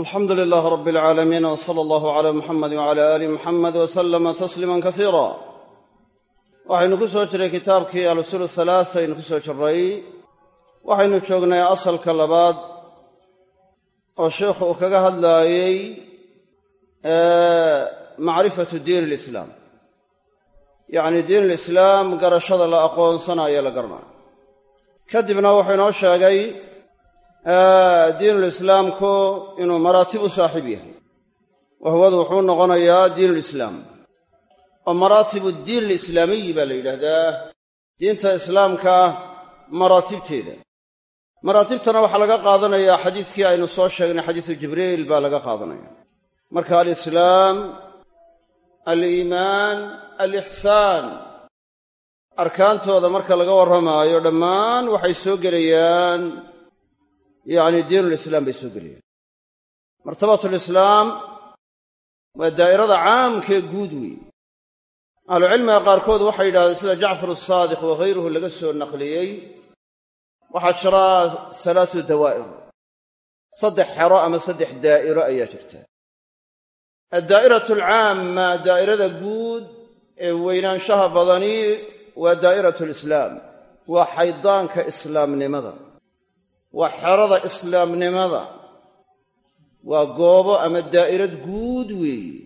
alxamdu lilaah rab alcaalamiin w sala allahu cala muxamedi wcala aali muxamed wa sallama tasliiman kasiira waxaynu ku soo jiray kitaabkii alusul halaasa aynu ku soo jirray. Waxaynu joognay asalka labaad oo sheikhu uu kaga hadlaayey macrifatu diin alislaam. Yacni diin alislaam garashada la aqoonsanayo la garanayo. Kadibna wuxuu inoo sheegay diinulislaamku inuu maraatib u saaxiib yahay. Wahwadu wuxuu noqonayaa diinulislaam oo maraatibu diin alislaamiyi baa la yidhaahdaa. Diinta islaamka maraatibteeda. Maraatibtana waxaa laga qaadanayaa xadiiskii aynu soo sheegnay xadiisu jibriil baa laga qaadanaya. Marka alislaam aliimaan alixsaan arkaantooda marka laga warramaayo dhammaan waxay soo gelayaan yacni diinulislaam bay soo gelayaan martabatulislaam waa daa'irada caamkee guud weeye ahlucilmiga qaarkood waxay yidhahdeen sida jacfar asaadiq waghayruhu laga soo naqliyey waxaa jira salaasu dawaa'ir. Saddex xero ama saddex daa'iro ayaa jirta. Addaa'iratu alcaamma daa'irada guud ee weynaanshaha badani waa daa'iratu lislaam waa xaydaanka islaamnimada waa xerada islaamnimada. Waa goobo ama daa'irad guud weeye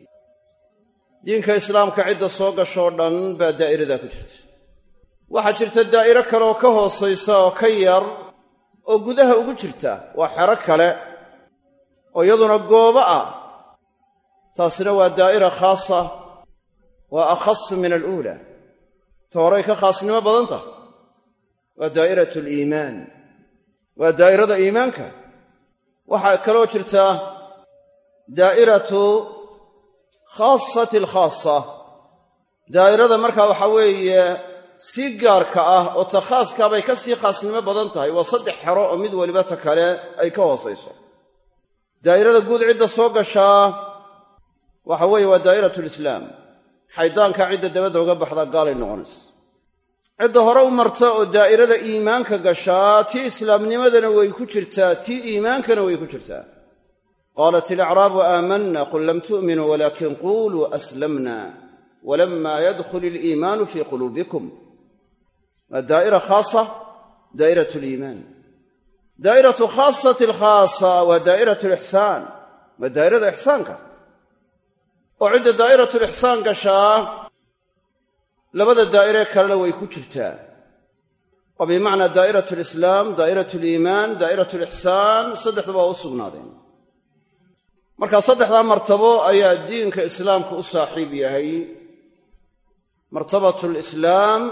diinka islaamka cidda soo gashoo dhan baa daa'iradaa ku jirta. Waxaa jirta daa'iro kaleoo ka hoosaysa oo ka yar oo gudaha ugu jirta. Waa xero kale oo iyaduna goobo ah. Taasina waa daa'ira khaasa. Waa akhasu min aluula. Ta horay ka khaasnimo badan tahay. Waa daa'iratu aliimaan waa daa'irada iimaanka. Waxaa kaloo jirta daa'iratu khaasati alkhaasa daa'irada markaa waxaa weeye si gaarka ah oo ta khaaskaa bay ka sii khaasnimo badan tahay. Waa saddex xero oo mid weliba ta kale ay ka hoosayso. Daa'irada guud cidda soo gashaa waxa weeye waa daa'iratu lislaam xaydaanka cidda dabadda uga baxdaa gaalay noqonaysa cidda hore u marta oo daa'irada iimaanka gashaa tii islaamnimadana way ku jirtaa tii iimaankana way ku jirtaa. Qaalat ilacraabu aamanna qul lam tu'minuu walaakin quuluu aslamna walamma yadkhul iliimaanu fii quluubikum. Waa daa'ira khaasa daa'irat liimaan daa'iratu khaasati alkhaasa waa daa'irat lixsaan waa daa'irada ixsaanka. Oo cidda daa'iratu lixsaan gashaa labada daa'iree kalena way ku jirtaa. Oo bimacnaa daa'irat alislaam daa'irat aliimaan daa'irat alixsaan saddexduba waa u sugnaadeen. Marka saddexdaa martabo ayaa diinka islaamka u saaxiib yahay. Martabatu lislaam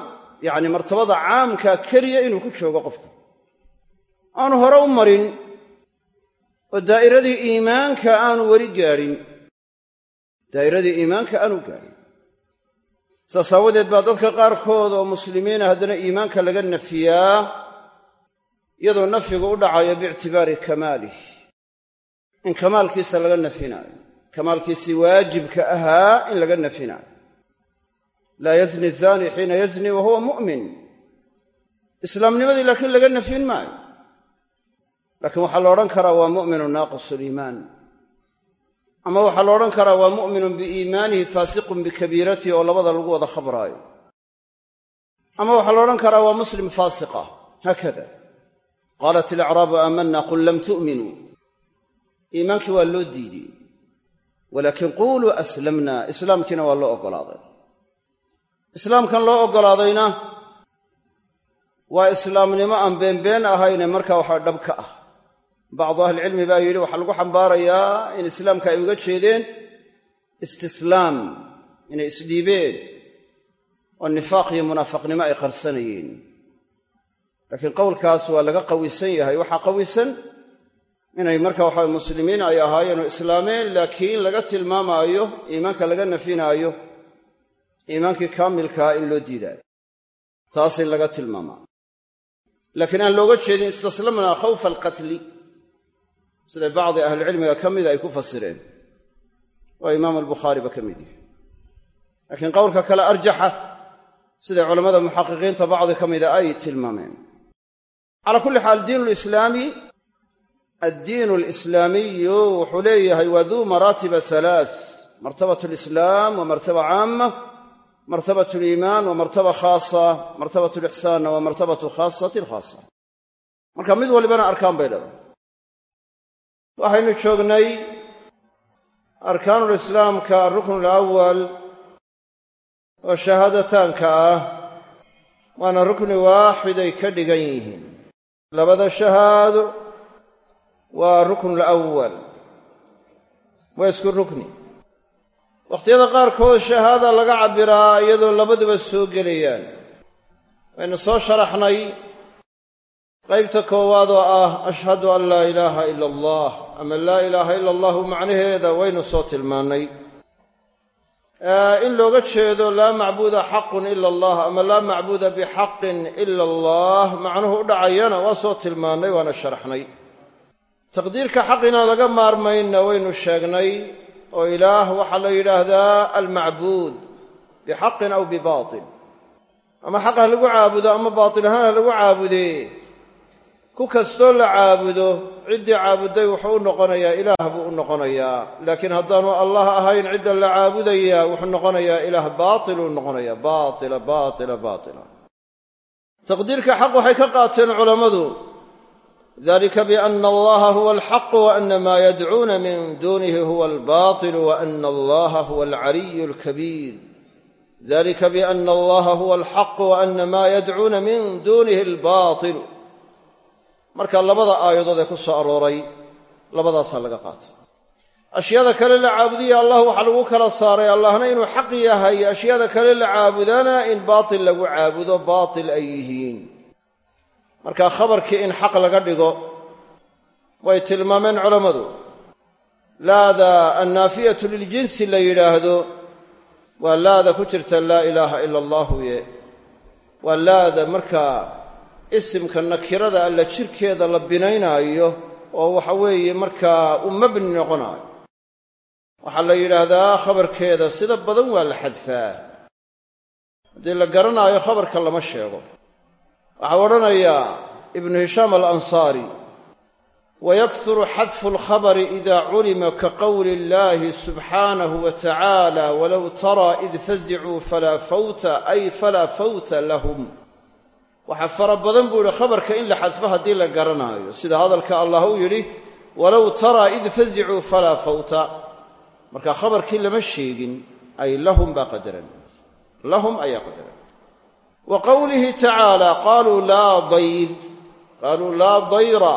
yacni martabada caamka keliya inuu ku joogo qofka. Aanu hore u marin oo daa'iradii iimaanka aanu weli gaadhin daa'iradii iimaanka aanu gaadhin saas aawadeed baa dadka qaarkood oo muslimiina haddana iimaanka laga nafiyaa iyadoo nafyigu u dhacayo biictibaari kamaalih in kamaalkiisa laga nafinaayo kamaalkiisii waajibka ahaa in laga nafinaayo laa yazni zani xiina yazni wa huwa mu'min. Islaamnimadii laakiin laga nafyin maayo. Laakiin waxaa la odhan karaa waa mu'minu naaqis liimaan ama waxaa la odhan karaa waa mu'minun biiimaanihi faasiqun bikabiiratihi oo labada lagu wada khabraayo. Ama waxaa la odhan karaa waa muslim faasiqa. Haakada. Qaalat ilacraabu aamanna qul lam tu'minuu. Iimaankii waa loo diidey walaakin quuluu aslamna islaamkiina waa loo oggolaaday islaamkan loo oggolaadayna waa islaamnimo aan beenbeen ahayne markaa waxaa dhab ka ah bacdu ahlicilmi baa yidhi waxaa lagu xambaarayaa in islaamka ay uga jeedeen istislaam inay isdhiibeen oo nifaaq iyo munaafaqnimo ay qarsanayeen. Laakiin qowlkaas waa laga qawisan yahay. Waxaa qawisan inay marka waxa muslimiin ay ahaayeen oo islaameen laakiin laga tilmaamaayo iimaanka laga nafinaayo iimaankii kaamilkaa in loo diidaayo. Taas in laga tilmaamaa. Laakiin aan looga jeedin istaslamnaa khawfa alqatli sida bacdi ahlicilmiga ka mida ay ku fasireen. Oo imaamu albukhaariba ka mid yahay. Laakiin qowlka kale arjaxa siday culammada muxaqiqiinta bacdi ka mida ay tilmaameen. Calaa kulli xaal diinulislaami addiin alislaamiyu wuxuu leeyahay waa duu maraatiba halaa martabat alislaam wa martaba caama martabat aliimaan wa martaba khaasa martabat alixsaanna waa martabatu khaasati alkhaasa marka mid walibana arkaan bay leedahay waxaynu joognay arkaanulislaamka alruknu alawal oo shahaadataanka ah waana rukni waaxiday ka dhigan yihiin. Labada shahaado waa ruknu alawal waa isku rukni. Wakhtiyada qaarkood shahaada laga cabbiraa iyadoo labaduba soo gelayaan. Waynu soo sharaxnay qaybta koowaad oo ah ashhadu an laa ilaaha ila allah ama laa ilaaha ila allahu macnaheeda waynu soo tilmaannay. In looga jeedo laa macbuuda xaqun ila allah ama laa macbuuda bixaqin ila allah macnuhu u dhacayana waa soo tilmaannay waana sharaxnay taqdiirka xaq inaan laga maarmaynna waynu sheegnay oo ilaah waxaa la yidhaahdaa almacbuud bixaqin aw bibaatil ama xaq ha lagu caabudo ama baatil ahaan ha lagu caabudee ku kastoo la caabudo ciddii caabuday wuxuu u noqonayaa ilaah buu u noqonayaa. Laakiin haddaanu allah ahayn cidda la caabudayaa wuxuu noqonayaa ilaah baatiluu noqonayaa baatila baatila baatila. Taqdiirka xaq waxay ka qaateen culammadu. Dalika biana allaha huwa alxaqu wa ana maa yadcuuna min duunihi huwa albatilu wa allaha huwa alcaliyu alkabiir. Dalika biana allaha huwa alxaqu wa maa yadcuuna min duunihi albatilu marka labada aayadood ee ku soo arooray labadaasaa laga qaatay. Ashyaada kale la caabudiya allah waxaa lagu kala saaray. Allahna inuu xaq yahay. Ashyaada kale la caabudana in baatil lagu caabudo baatil ay yihiin. Marka khabarkii in xaq laga dhigo way tilmaameen culammadu laada annaafiyatu liljinsi la yidhaahdo waa laada ku jirta laa ilaaha ila allahu ye waa laada markaa isimka nakirada alla jirkeeda la binaynaayo oo waxa weeye markaa u mabni noqonaayo. Waxaa la yidhaahdaa khabarkeeda sida badan waa la xadfaa. Haddii la garanaayo khabarka lama sheego. Waxau odhanayaa ibnu hishaam alansaari wayaksuru xadfu alkhabari ida culima ka qowli illahi subxaanahu wa tacaala walow taraa id fazicuu falaa fawta ay falaa fawta lahum waxaa fara badan buu yidhi khabarka in la xadfo haddii la garanaayo. Sida hadalka allah uu yidhi walow taraa id fazicuu falaa fawta. Marka khabarkii lama sheegin ay lahum baa qadaran. Lahum ayaa qadaran. Wa qowlihi tacaala qaaluu laa dayr qaaluu laa dayra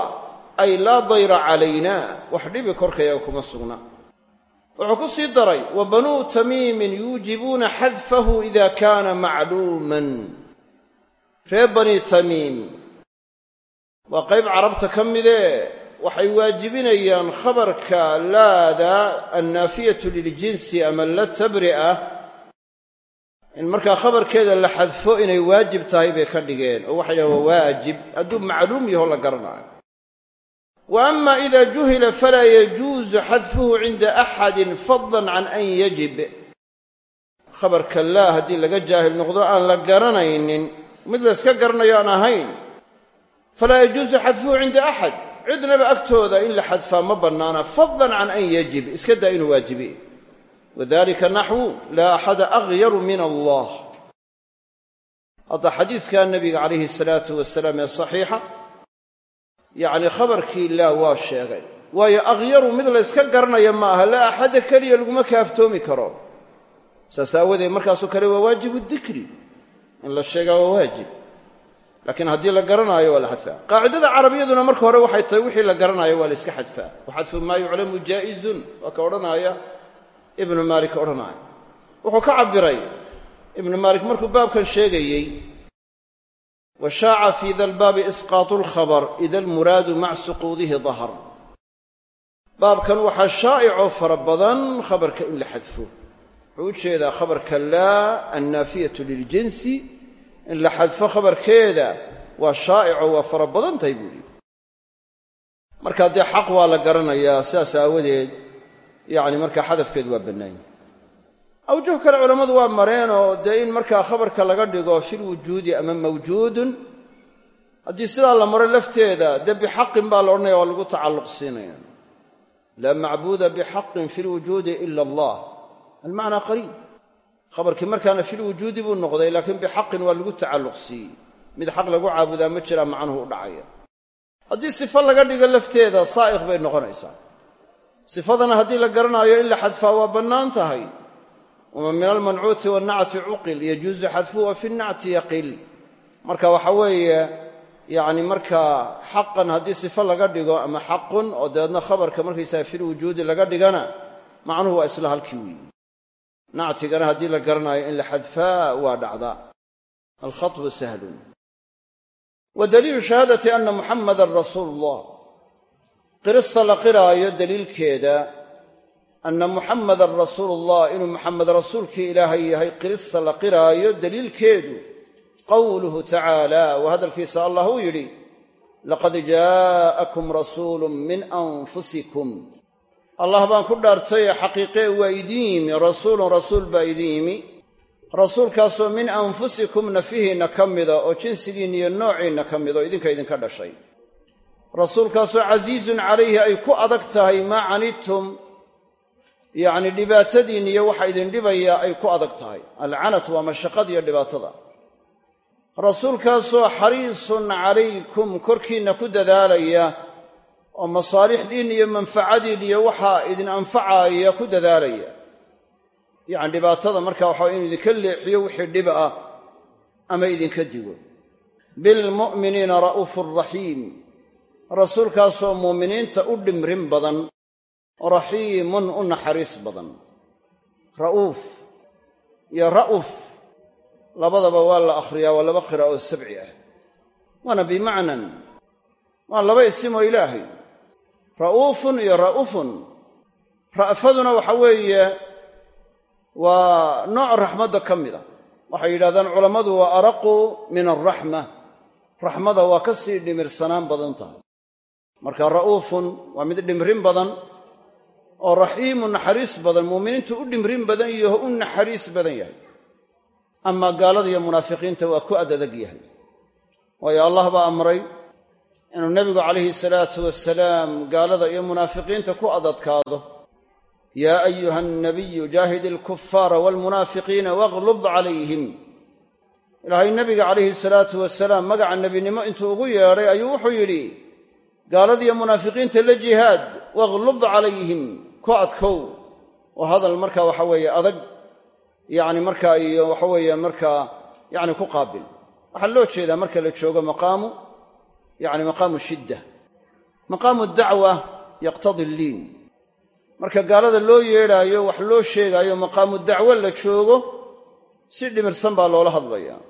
ay laa dayra calayna. Wax dhibi korkayaga kuma sugna. Wuxuu ku sii daray wa banuu tamiimin yuujibuuna xadfahu ida kaana macluuman reer bani tamiim waa qayb carabta ka midee waxay waajibinayaan khabarka laada annaafiyatu liljinsi ama la tabri'a in markaa khabarkeeda la xadfo inay waajib tahay bay ka dhigeen oo waxay dhahen waa waajib hadduu macluum yaho la garanaayo wa ama ida juhila falaa yajuusu xadfuhu cinda axadin fadlan can an yajib. Khabarka laa haddii laga jaahil noqdo aan la garanaynin mid la yska garanayo aan ahayn falaa yajuusu xadfuhu cinda axad. Cidnaba agtooda in la xadfaa ma bannaana fadlan can an yajib iska daa inuu waajibe wadalika naxwu laa axada akhyaru min allah. Hadda xadiidka nabiga calayhi salaatu wasalaam ee saxiixa yacni khabarkii laa waa sheegay. Waayo akhyaru mid la yska garanaya ma aha laa axadda keliya laguma kaaftoomi karo. Saas aawadeed markaasoo kale waa waajibu dikri in la sheegaa waa waajib. Laakiin haddii la garanaayo waa la xadfaa. Qaacidada carabiyaduna marka hore waxay tahay wixii la garanaayo waa la iska xadfaa. Wa xadfu maa yuclamu jaa'izun waa ka odhanaaya ibnu maalik odhanaaya. Wuxuu ka cabbiray ibnu maalik markuu baabkan sheegayey wa shaaca fii da lbaabi isqaatu lkhabar ida almuraadu maca suquudihi dahar. Baabkan waxaa shaa'icoo fara badan khabarka in la xadfo wuxuu u jeedaa khabarka laa annaafiyatu liljinsi in la xadfo khabarkeeda waa shaa'ico waa fara badan tahay buu yidhi. Markaa dee xaq waa la garanayaa sidaas aawadeed yacni markaa xadafkeedu waa bannaanya awjuh kale culammadu waa mareen oo dee in markaa khabarka laga dhigo filwujuudi ama mawjuudun haddii sidaa la maro lafteeda dee bixaqin baa la odhanaya waa lagu tacalluq siinaya laa macbuuda bixaqin fi lwujuudi ila allah almacnaa qariib. Khabarkii markaana filwujuudi buu noqday laakiin bixaqin waa lagu tacalluq siiyey mid xaq lagu caabudaa ma jiraa macnuhu u dhacaya. Haddii sifo laga dhigo lafteeda saa'iq bay noqonaysaa. Sifadana haddii la garanaayo in la xadfaa waa bannaan tahay. Wama min almancuuti wannacti cuqil yajuusu xadfuhu wa fi nnacti yaqil. Marka waxa weeye yacni markaa xaqan haddii sifo laga dhigo ama xaqun oo dabeedna khabarka markaysaga filwujuudi laga dhigana macnuhu waa isla halkii weeye nactigana haddii la garanaayo in la xadfaa waa dhacdaa alkhaطbu sahlun. Wa daliilu shahaadati ana muxamadan rasuulu ullah qirista la qiraayo daliilkeeda anna muxamadan rasuulu ullah inuu muxamed rasuulkii ilaahay yahay qirista la qiraayo daliilkeedu qowluhu tacaala waa hadalkiisa allah uu yidhi laqad jaa'akum rasuulu min anfusikum allah baan ku dhaartaye xaqiiqee waa idiin yimi rasuulun rasuul baa idiin yimi. Rasuulkaasoo min anfusikum nafihiinna ka mida oo jinsigiinna iyo noociinna ka mida oo idinka idinka dhashay. Rasuulkaasoo casiizun calayhi ay ku adag tahay maa canidtum yacni dhibaatadiinna iyo waxa idin dhibayaa ay ku adag tahay. Alcanat waa mashaqada iyo dhibaatada. Rasuulkaasoo xariisun calaykum korkiinna ku dadaalaya oo masaalixdiinna iyo manfacadiinna iyo waxaa idin anfacaaya ku dadaalaya. Yacni dhibaatada marka waxaa inuu idinka leexiyo wixii dhib ah ama idinka digo. Bilmu'miniina ra'uufu raxiim. Rasuulkaasoo muuminiinta u dhimrin badan raxiimun u naxariis badan. Ra'uuf iyo ra'uf labadaba waa la akhriyaa waa laba qiraa'o sabci ah. Waana bimacnan waa laba isimoo ilaahay ra'uufun iyo ra'ufun. Ra'faduna waxa weeye waa nooc raxmadda ka mid a. Waxay yidhahdaan culammadu waa araqu min alraxma raxmada waa ka sii dhimirsanaan badan tahay. Marka ra'uufun waa mid dhimrin badan oo raxiimu naxariis badan muuminiintu u dhimrin badan yaho u naxariis badan yahay. Amaa gaalada iyo munaafiqiinta waa ku adadag yahay. Waayo allah baa amray inuu nebigu calayhi salaatu wasalaam gaalada iyo munaafiqiinta ku adadkaado. Yaa ayuha annabiyu jaahid alkufaara waalmunaafiqiina waqlub calayhim. Ilaahay nebiga calayhi salaatu wasalaam magaca nebinimo intuu ugu yeedhay ayuu wuxuu yidhi gaaladiiyo munaafiqiinta la jihaad waqlub calayhim ku adkow. Oo hadal marka waxa weeye adag yacni markaa iyo waxa weeye markaa yacni ku qaabil. Waxaa loo jeedaa marka la joogo maqaamu yacni maqaamu shidda. Maqaamu dacwa yaqtadi alliin. Marka gaalada loo yeedhaayo wax loo sheegaayo maqaamu dacwo la joogo si dhimirsan baa loola hadlayaa.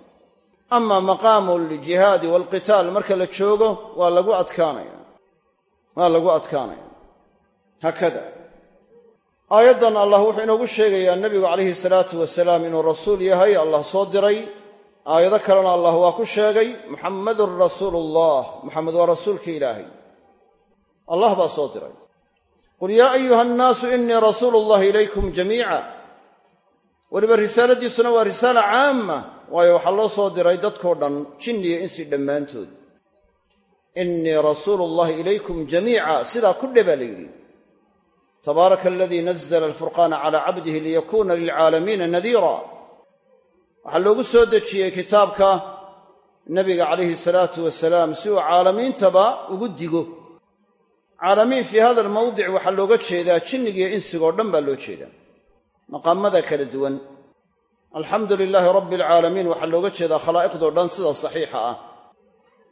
Ama maqaamu aljihaadi waalqitaal marka la joogo waa lagu adkaanaya. Waa lagu adkaanaya. Haakada aayaddan allah wuxuu inoogu sheegayaa nebigu calayhi salaatu wasalaam inuu rasuul yahay allah soo diray aayado kalena allah waa ku sheegay muxammadun rasuuluullah muxamed waa rasuulkii ilaahay. Allah baa soo diray. Qul yaa ayuha annaasu innii rasuulu llahi ilaykum jamiica. Weliba risaaladiisuna waa risaala caama waayo waxaa loo soo diray dadkoo dhan jinniyo insi dhammaantood. Innii rasuulu llahi ilaykum jamiica sidaa ku dhe baa la yidhi. Tabaaraka aladii nazla alfurqaana calaa cabdihi liyakuuna lilcaalamiina nadiira waxaa loogu soo dejiyey kitaabka nebiga calayhi salaatu wasalaam si uu caalamiintaba ugu digo. Caalamiin fii hada almawdic waxaa looga jeedaa jinnigiiyo insigoo dhan baa loo jeedaa. Maqaamada kala duwan. Alxamdu lilaahi rabbi alcaalamiin waxaa looga jeedaa khalaa'iqdoo dhan sida saxiixa ah.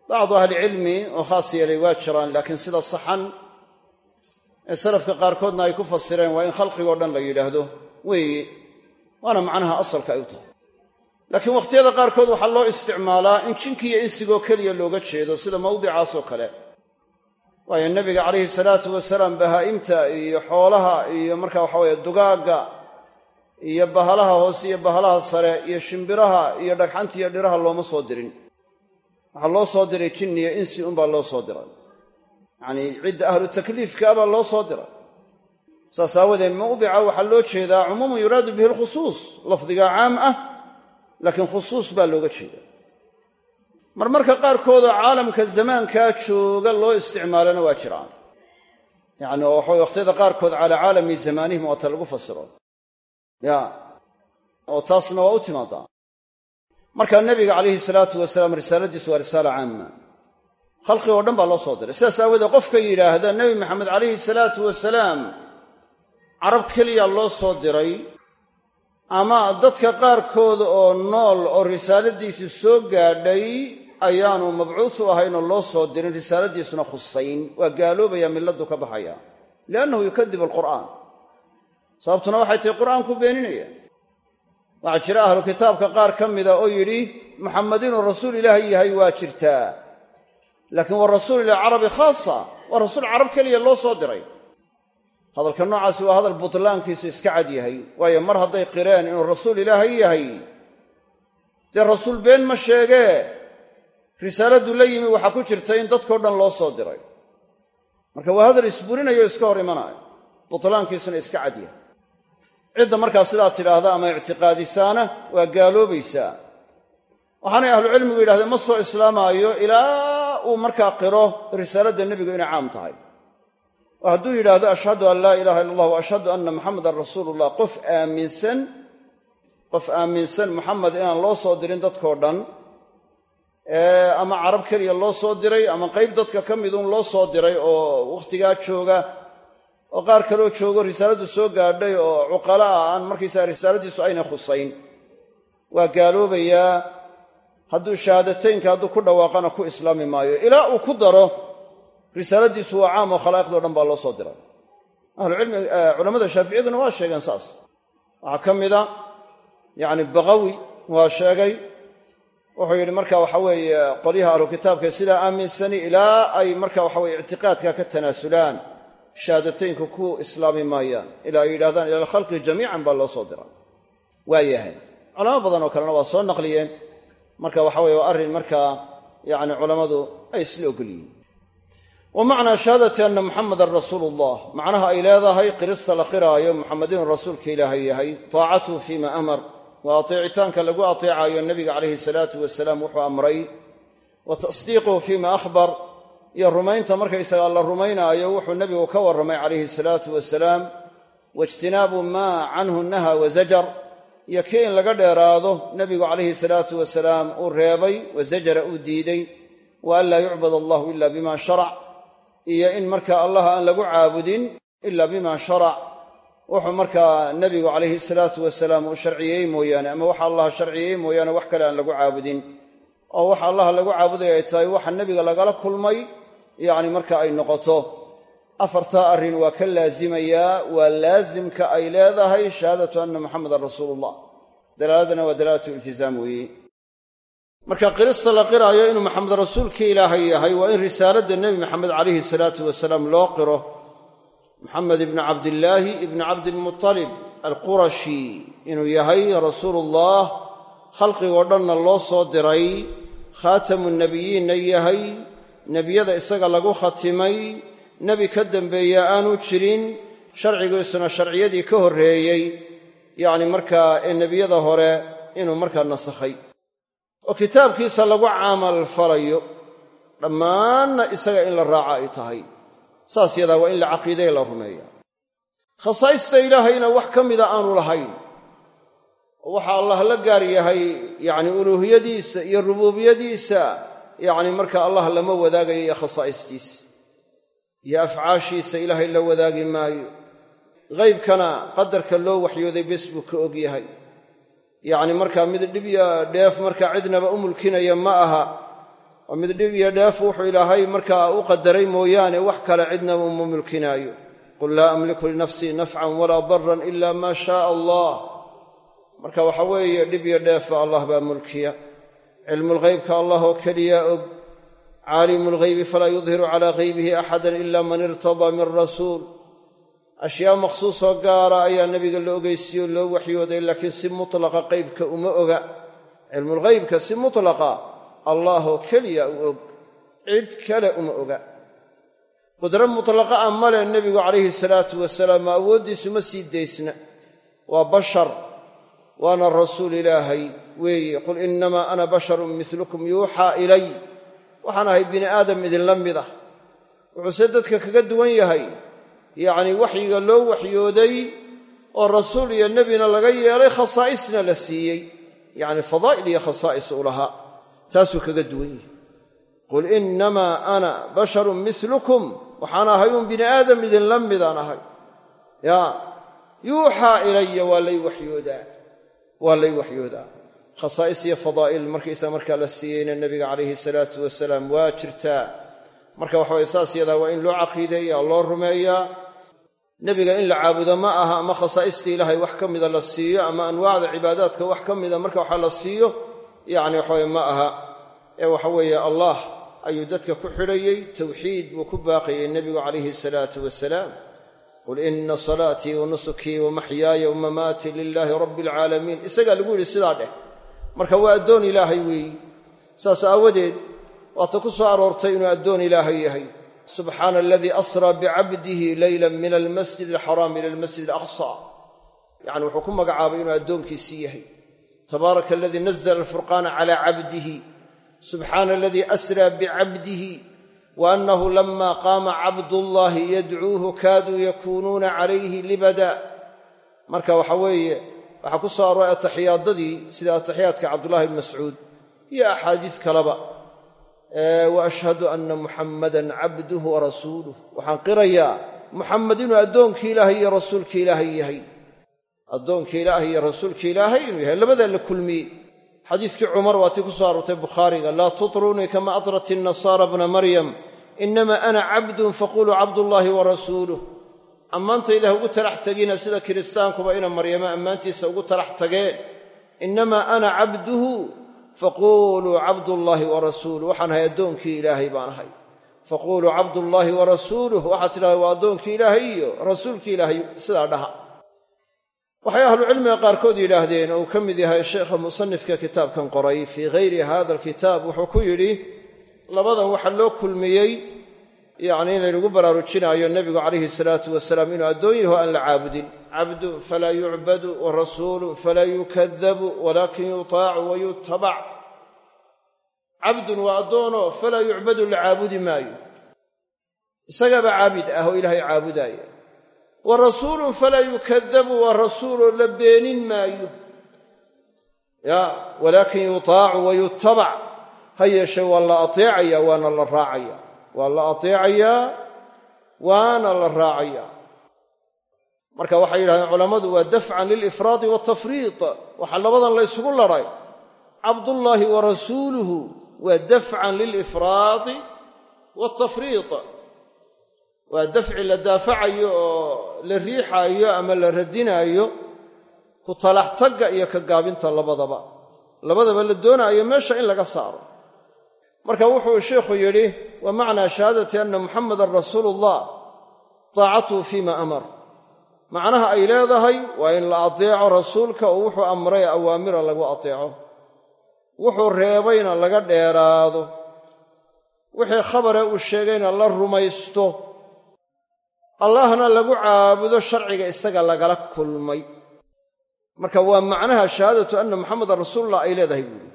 Bacdu ahlicilmi oo khaas yeelay waa jiraan laakiin sida saxan ee salafka qaarkoodna ay ku fasireen waa in khalqigoo dhan la yidhaahdo. Weeye waana macnaha asalka ay u tahay laakiin wakhtiyada qaarkood waxaa loo isticmaalaa in jinkiiyo insigoo keliya looga jeedo sida mawdicaasoo kale. Waayo nebiga calayhi salaatu wasalaam bahaa'imta iyo xoolaha iyo marka waxa weeye dugaagga iyo bahalaha hoose iyo bahalaha sare iyo shimbiraha iyo dhagxanta iyo dhiraha looma soo dirin. Waxaa loo soo diray jinni iyo insi unbaa loo soo diray. Yacnii cidda ahlu takliifkaa baa loo soo diray. Saas aawadeed mawdica waxaa loo jeedaa cumuuman yuraadu bihi alkhusuus lafdigaa caam ah laakiin khusuus baa looga jeedaa. Marmarka qaarkoodoo caalamka zamaankaa jooga loo isticmaalana waa jiraan. Yacni oo waxa waqtiyada qaarkood calaa caalami zamaanihim waata lagu fasiro. Ya oo taasna waa u timaadaa. Marka nebiga calayhi salaatu wasalaam risaaladiisu waa risaala caama khalqig oo dhan baa loo soo diray. Sidaas aawoodee qofka yidhaahda nebi maxamed calayhi salaatu wasalaam carab keliya loo soo diray ama dadka qaarkood oo nool oo risaaladiisii soo gaadhay ayaanu mabcuusu ahaynoo loo soo dirin risaaladiisuna khusayn waa gaaloobaya milladdu ka baxaya. Liannahu yukadib alqur'aan. Sababtuna waxay tahay qur'aanku beeninaya. Waxaa jira ahlu kitaabka qaar ka mida oo yidhi muxamed inuu rasuul ilaahay yahay waa jirtaa. Laakiin waa rasuul ila carabi khaasa waa rasuul carab keliya loo soo diray hadalka noocaasi waa hadal butlaankiisu iska cad yahay waayo mar hadday qireen inuu rasuul ilaahay yahay dee rasuul been ma sheegee? Risaaladdu la yimi waxaa ku jirta in dadkao dhan loo soo diray. Marka waa hadal isburinayo iska hor imanaayo butlaankiisuna iska cad yahay. Cidda markaa sidaa tidhaahda ama ictiqaadisaana waa gaaloobaysaa. Waxaanay ahlucilmigu yidhahdeen ma soo islaamaayo ilaa uu markaa qiro risaaladda nebigu inay caam tahay hadduu yidhaahdo ashhadu an laa ilaaha illa allah wa anna muxamadan rasuulullah. Qof aaminsan qof aaminsan muxamed inaan loo soo dirin dadkao dhan ama carab keliya loo soo diray ama qayb dadka ka miduun loo soo diray oo wakhtigaa jooga oo qaar kaloo joogo risaaladdu soo gaadhay oo cuqala ah aan markaysaa risaaladiisu aynay khusayn. Waa gaaloobayaa hadduu shahaadateynka hadduu ku dhawaaqana ku islaami maayo. Ilaa uu ku daro risaaladiisu waa caam oo khalaa'iqdao dhan baa loo soo diray. Ahlucilmi culammada shaaficiyaduna waa sheegeen saas. Waxaa ka mida yacni baqawi waa sheegay wuxuu yidhi marka waxa weeye qolyaha ahlu kitaabka sidaa aaminsani ilaa ay marka waxa weye ictiqaadka ka tanaasulaan shahaadateynku ku islaami maayaan ilaa ay yidhahdaan ila alkhalqi jamiican baa loo soo diray. Waa yahay. Culamo badan oo kalena waa soo naqliyeen. Marka waxa weye waa arrin markaa yacni culammadu ay isla ogol yihiin wa macnaa shahaadati anna muxamadan rasuulu ullah macnaha ay leedahay qirista la qiraayo muxamed inuu rasuulka ilaahay yahay taacatuhu fiima amar. Waa ateecitaanka lagu ateecaayo nebiga calayhi salaatu wasalaam wuxuu amray. Wa tasdiiquhu fiima akhbar. Iyo rumaynta markaysagaa la rumaynaayo wuxuu nebigu ka warramay calayhi salaatu wasalaam waijtinaabu maa canhu naha wa zajar. Iyo kii in laga dheeraado nebigu calayhi salaatu wasalaam uu reebay wa zajara uu diiday wa an yucbad allahu ila bima sharac iyo in markaa allah aan lagu caabudin ila bima sharac. Wuxuu markaa nebigu calayhi salaatu wasalaam uu sharciyey mooyaane ama waxa allah sharciyey mooyaane wax kale aan lagu caabudin. Oo waxa allah lagu caabuday ay tahay waxa nebiga lagala kulmay yacni marka ay noqoto. Afartaa arrin waa ka laazimayaa waa laasimka ay leedahay shahaadatu anna muxamadan rasuulullah. Dalaaladana waa dalaalatu iltizaam weeye marka qirista la qiraayo inuu maxamed rasuulkii ilaahay yahay waa in risaaladda nebi maxamed calayhi salaatu wasalaam loo qiro. Maxamed ibni cabdillaahi ibni cabdilmutalib alqurashi inuu yahay rasuulullah khalqigoo dhanna loo soo diray khaatamu nebiyiinna yahay nebiyada isaga lagu khatimay nebi ka dambeeya aanu jirin sharcigiisuna sharciyadii ka horreeyey. Yacni markaa ee nebiyada hore inuu markaa nasakhay oo kitaabkiisa lagu camal falayo dhammaanna isaga in la raaca ay tahay. Saas yadaa waa in la caqiidaya la rumeeya. Khasaa'ista ilaahayna wax ka mida aanu lahayn. Oo waxa allah la gaar yahay yacni uluuhiyadiisa iyo rubuubiyadiisa yacni marka allah lama wadaagayo iyo khasaa'istiisa iyo afcaashiisa ilaahay la wadaagi maayo. Ghaybkana qadarka loo waxyooday bes buu ka og yahay yacni markaa mid dhib iyo dheef markaa cidnaba u mulkinaya ma aha. Oo mid dhib iyo dheef wuxuu ilaahay markaa u qadaray mooyaane wax kale cidnaba uma mulkinaayo. Qul laa amliku linafsii nafcan walaa daran ila maa shaaa allah. Marka waxa weeye dhib iyo dheefba allah baa mulkiya. Cilmulghaybka allah oo keliya og. Caalimu lghaybi falaa yudhiru calaa haybihi axadan ila man irtadaa min rasuul ashyaa makhsuusoo gaara ayaa nebiga la ogeysiiye oo loo waxyooday laakiin si mutlaqa qaybka uma oga. Cilmulghaybka si mutlaqa allaahoo keliya u og cid kale uma oga. Qudro mutlaqa a male nebigu calayhi salaatu wasalaam ma awooddiisu ma sii daysna. Waa bashar waana rasuul ilaahay weeye. Qul innamaa ana basharun milukum yuuxaa ilay. Waxaan ahay bini aadam idinla mid ah. Wuxuuse dadka kaga duwan yahay yacnii waxyiga loo waxyooday oo rasuul iyo nebina laga yeelay khasaa'isna la siiyey. Yacni fadaa'il iyo khasaa'is u lahaa. Taasuu kaga duwan yahay. Qul innamaa ana basharun milukum waxaan ahay uun bini aadam idinla midaan ahay. Yaa yuuxaa ilaya waa lay waxyoodaa. Waa lay waxyoodaa. Khasaa'is iyo fadaa'il markaysaa markaa la siiyeyna nebiga calayhi salaatu wasalaam waa jirtaa. Marka waxa waye saas yadaa waa in loo caqiideeya loo rumeeyaa nebiga in la caabudo ma aha ama khasaa'istii ilaahay wax ka mida la siiyo ama anwaacda cibaadaadka wax ka mida marka waxaa la siiyo yacni waxaweye ma aha. Ee waxa weeye allah ayuu dadka ku xidhayey tawxiid buu ku baaqayey nebigu calayhi salaatu wasalaam. Qul ina salaatii wa nusukii wa lilaahi rabbi alcaalamiin isagaa lagu yidhi sidaa dheh. Marka waa addoon ilaahay weeyi. Saas aawadeed waata ku soo aroortay inuu addoon ilaahay yahay subxaana aladii asraa bicabdihi leyla min almasjid alxaraam ila almasjid alaqsa yacni wuxuu ku magacaabay inuu addoonkiisii yahay tabaaraka aladii nazla alfurqaana calaa cabdihi subxaana aladii asraa bicabdihi wa annahu lama qaama cabdullaahi yadcuuhu kaaduu yakuunuuna calayhi libada marka waxa weeye waxaa ku soo arooray ataxiyaadadii sida ataxiyaadka cabdullahi bn mascuud iyo axaadiis kaleba wa ana muxammadan cabduhu wa waxaan qirayaa muxamed inuu addoonkii ilaahay iyo rasuulkii ilaahay yahay. Addoonkii ilaahay iyo rasuulkii ilaahay inuu yahay labadaa la kulmiyey. Xadiiskii cumar waa tii ku soo aroortay bukhaariga laa tutrunii kama atrat innasaara bna maryam inama ana cabdun faquluu cabdullaahi wa rasuuluh ammaantayda ha ugu talax tegina sida kiristaankuba ina maryamo ammaantiisa ugu talax tageen. Innamaa ana cabduhu faquuluu cabdullaahi wa rasuuluh waxaan ahay addoonkii ilaahay baan ahay. Faquuluu cabdullaahi wa rasuuluh waxaad tidhahda waa addoonkii ilaahay iyo rasuulkii ilaahay sidaa dhaha. Waxay ahlucilmiga qaarkood yidhaahdeen oo uu ka mid yahay sheekha musanifka kitaabkan qoray fii hayri hada alkitaab wuxuu ku yidhi labadan waxaa loo kulmiyey yacni in laynagu baraarujinaayo nebigu calayhi salaatu wasalaam inuu addoon yaho aan la caabudin cabdun falaa yucbadu wa rasuulun falaa yukadabu walaakin yutaacu wa yutabac cabdun waa addoonoo falaa yucbadu la caabudi maayo. Isagaaba caabid ah oo ilaahay caabudaaya wa rasuulun falaa yukadabu waa rasuuloo la beenin maayo. Ya walaakin yutaacu wa yutabac ha yeeshee waa la ateecaya waana la raacaya. Waa la ateecayaa waana la raacayaa marka waxay yidhahdeen culammadu waa dafcan lilifraadi waltafriid waxaa labadan la ysugu ladhay cabdullaahi wa rasuuluhu waa dafcan lilifraadi waltafriid waa dafci la daafacayo oo la riixaayo ama la radinaayo ku talax iyo ka gaabinta labadaba. Labadaba la doonaayo meesha in laga saaro. Marka wuxuu sheikhu yidhi wa macnaa shahaadati anna muxamadan rasuulu ullah taacatuhu fiima amar macnaha ay leedahay waa in la ateeco rasuulka oo wuxuu amray awaamira lagu ateeco wuxuu reebayna laga dheeraado. Wixii khabare uu sheegayna la rumaysto. Allahna lagu caabudo sharciga isaga lagala kulmay. Marka waa macnaha shahaadatu anna muxamadan rasuulullah ay leedahay buuhi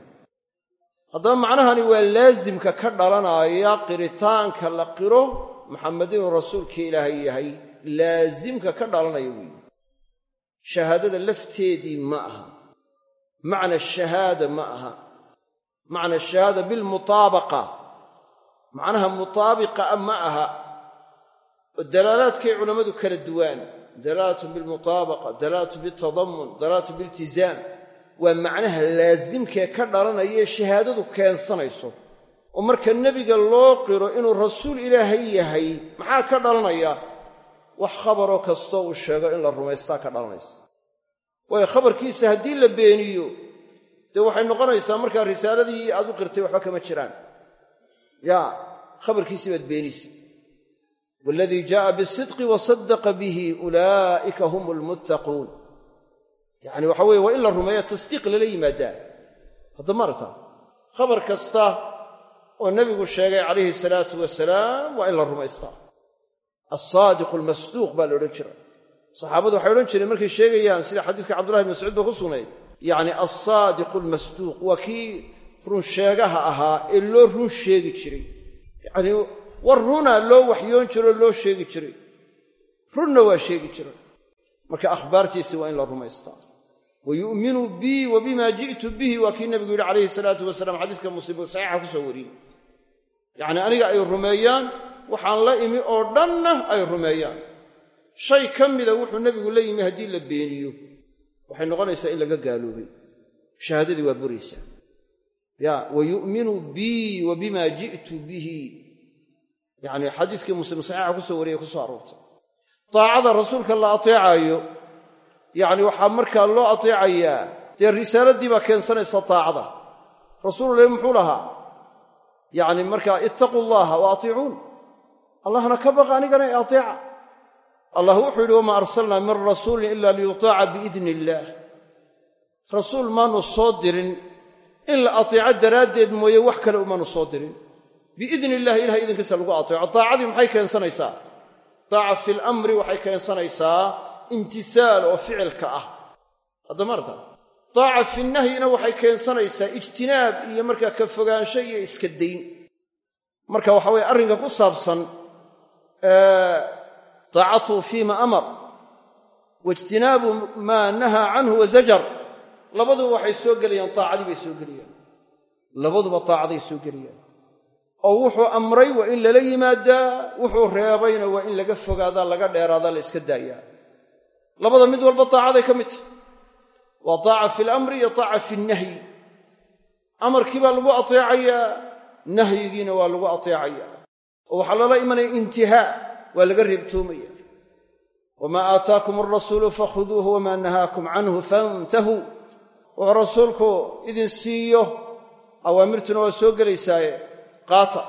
haddaba macnahani waa laasimka ka dhalanaya qiritaanka la qiro maxamed inuu rasuulkii ilaahay yahay laasimka ka dhalanaya weeye shahaadada lafteedii ma aha. Macna shahaada ma aha. Macna shahaada bilmutaabaqa macnaha mutaabiqa ma aha. Oo dalaalaadkay culammadu kala duwaan. Dalaalatun bilmutaabaqa dalaalatun biltadamun dalaalatun biltizaam waa macnaha laasimkee ka dhalanaya shahaadadu keensanayso. Oo marka nebiga loo qiro inuu rasuul ilaahay yahay maxaa ka dhalanaya wax khabaroo kastoo uu sheego in la rumaystaa ka dhalanaysa. Waayo khabarkiisa haddii la beeniyo dee waxay noqonaysaa markaa risaaladii aad u qirtay waxba kama jiraan. Yaa khabarkiisii baad beenisa waladii jaaa bisidqi wasadaqa bihi ulaa'ika hum lmuttaquun yacni waxa weye waa in la rumeeya tasdiiq lala yimaadaa. Hadda maaragta khabar kasta oo nebigu sheegay calayhi salaatu wasalaam waa in la rumaystaa alsaadiqu almasduuq baa la odhan jira saxaabadu waxay odhan jireen markay sheegayaan sida xadiiska cabdullahi bn mascuud ba ku sugnayd yacni alsaadiqu almasduuq waa kii runsheegaha ahaa ee loo run sheegi jiray. Yacnii war runaa loo waxyoon jiroo loo sheegi jiray. Runna waa sheegi jiray. Marka akhbaartiisii waa in la rumaystaa wa yu'minuu bii wa bimaa ji'tu bihi waa kii nebigu yidhi calayhi salaatu wasalaam xadiiska muslim uu saxiixa ku ay rumeeyaan waxaan la imi oo dhanna ay rumeeyaan. Shay ka mida wuxuu nebigu la yimi haddii la beeniyo. Waxay noqonaysaa in laga gaaloobay. Shahaadadii waa buraysaa ya wa yu'minu bii wa bimaa ji'tu bihi. Yacni xadiiskii muslim saxiixa ku soo ku soo aroortay. Daacada rasuulka la ateecaayo yacni waxaa markaa loo ateecayaa dee risaaladii baa keensanaysa daacada rasuulullahi muxuu lahaa yacni markaa ittaquu llaha wa atiicuun allahna ka baqa anigana i ateeca allah wuxuu yidhi wamaa arsalnaa min rasuulin ila liyutaaca biidni illaah rasuul maanu soo dirin in la ateeco daraaddeed mooye wax kale umaanu soo dirin. Biidni illahi ilahay idinkiisa lagu ateeco daacadii maxay keensanaysaa? Daaca fi lamri waxay keensanaysaa imtisaal oo ficilka ah. Haddamaarta daaca fi nahyina waxay keensanaysaa ijtinaab iyo markaa ka fogaansho iyo iska dayn marka waxa weye arrinka ku saabsan daacatuhu fiima amar waijtinaabu maa nahaa canhu wazajar labaduba waxay soo gelayaan daacadii bay soo gelayaan labaduba daacaday soo gelayaan oo wuxuu amray waa in lala yimaadaa wuxuu reebayna waa in laga fogaadaa laga dheeraadaa la iska daayaa labada mid walba daacaday ka mid tahy waa daaca fi lamri iyo daaca fi nnahyi amarkii lagu ateecayaa nahyigiina waa lagu ateecayaa oo waxaa loola imanaya intihaa waa laga reebtoomaya. Wamaa aataakum alrasuulu fakhuduuhu wamaa nahaakum canhu fantahuu wuxuu rasuulku idin siiyo awaamirtuna waa soo gelaysaaye qaata.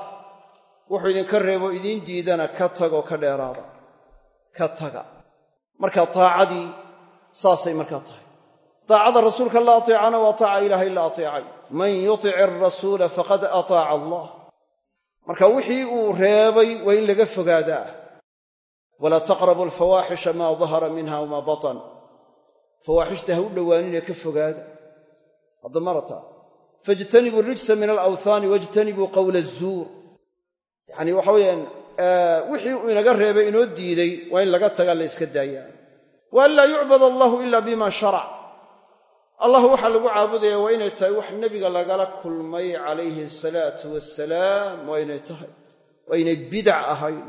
Wuxuu idinka reebo idiin diidana ka tagoo ka dheeraada ka taga. Marka daacadii saasay markaa tahay. Daacada rasuulka la ateecana waa taaca ilaahay la ateecay. Man yutic arasuula faqad ataaca allah marka wixii uu reebay waa in laga fogaadaa. Walaa taqrabu alfawaaxisha maa dahara minha wamaa batan. Fawaaxishta ha u dhowaanine ka fogaada. Hadda marata faijtanibuu rijsa min alawthaani waijtanibuu qowla azuur yacni waxa weeyaan wixii uu inaga reebay inoo diiday waa in laga tagaa la yska daayaa. Wa an laa yucbad allahu ila bima sharac allah waxaa lagu caabudaya waa inay tahay wax nebiga lagala kulmay calayhi asalaatu wassalaam waa inay tahay waa inay bidac ahayn.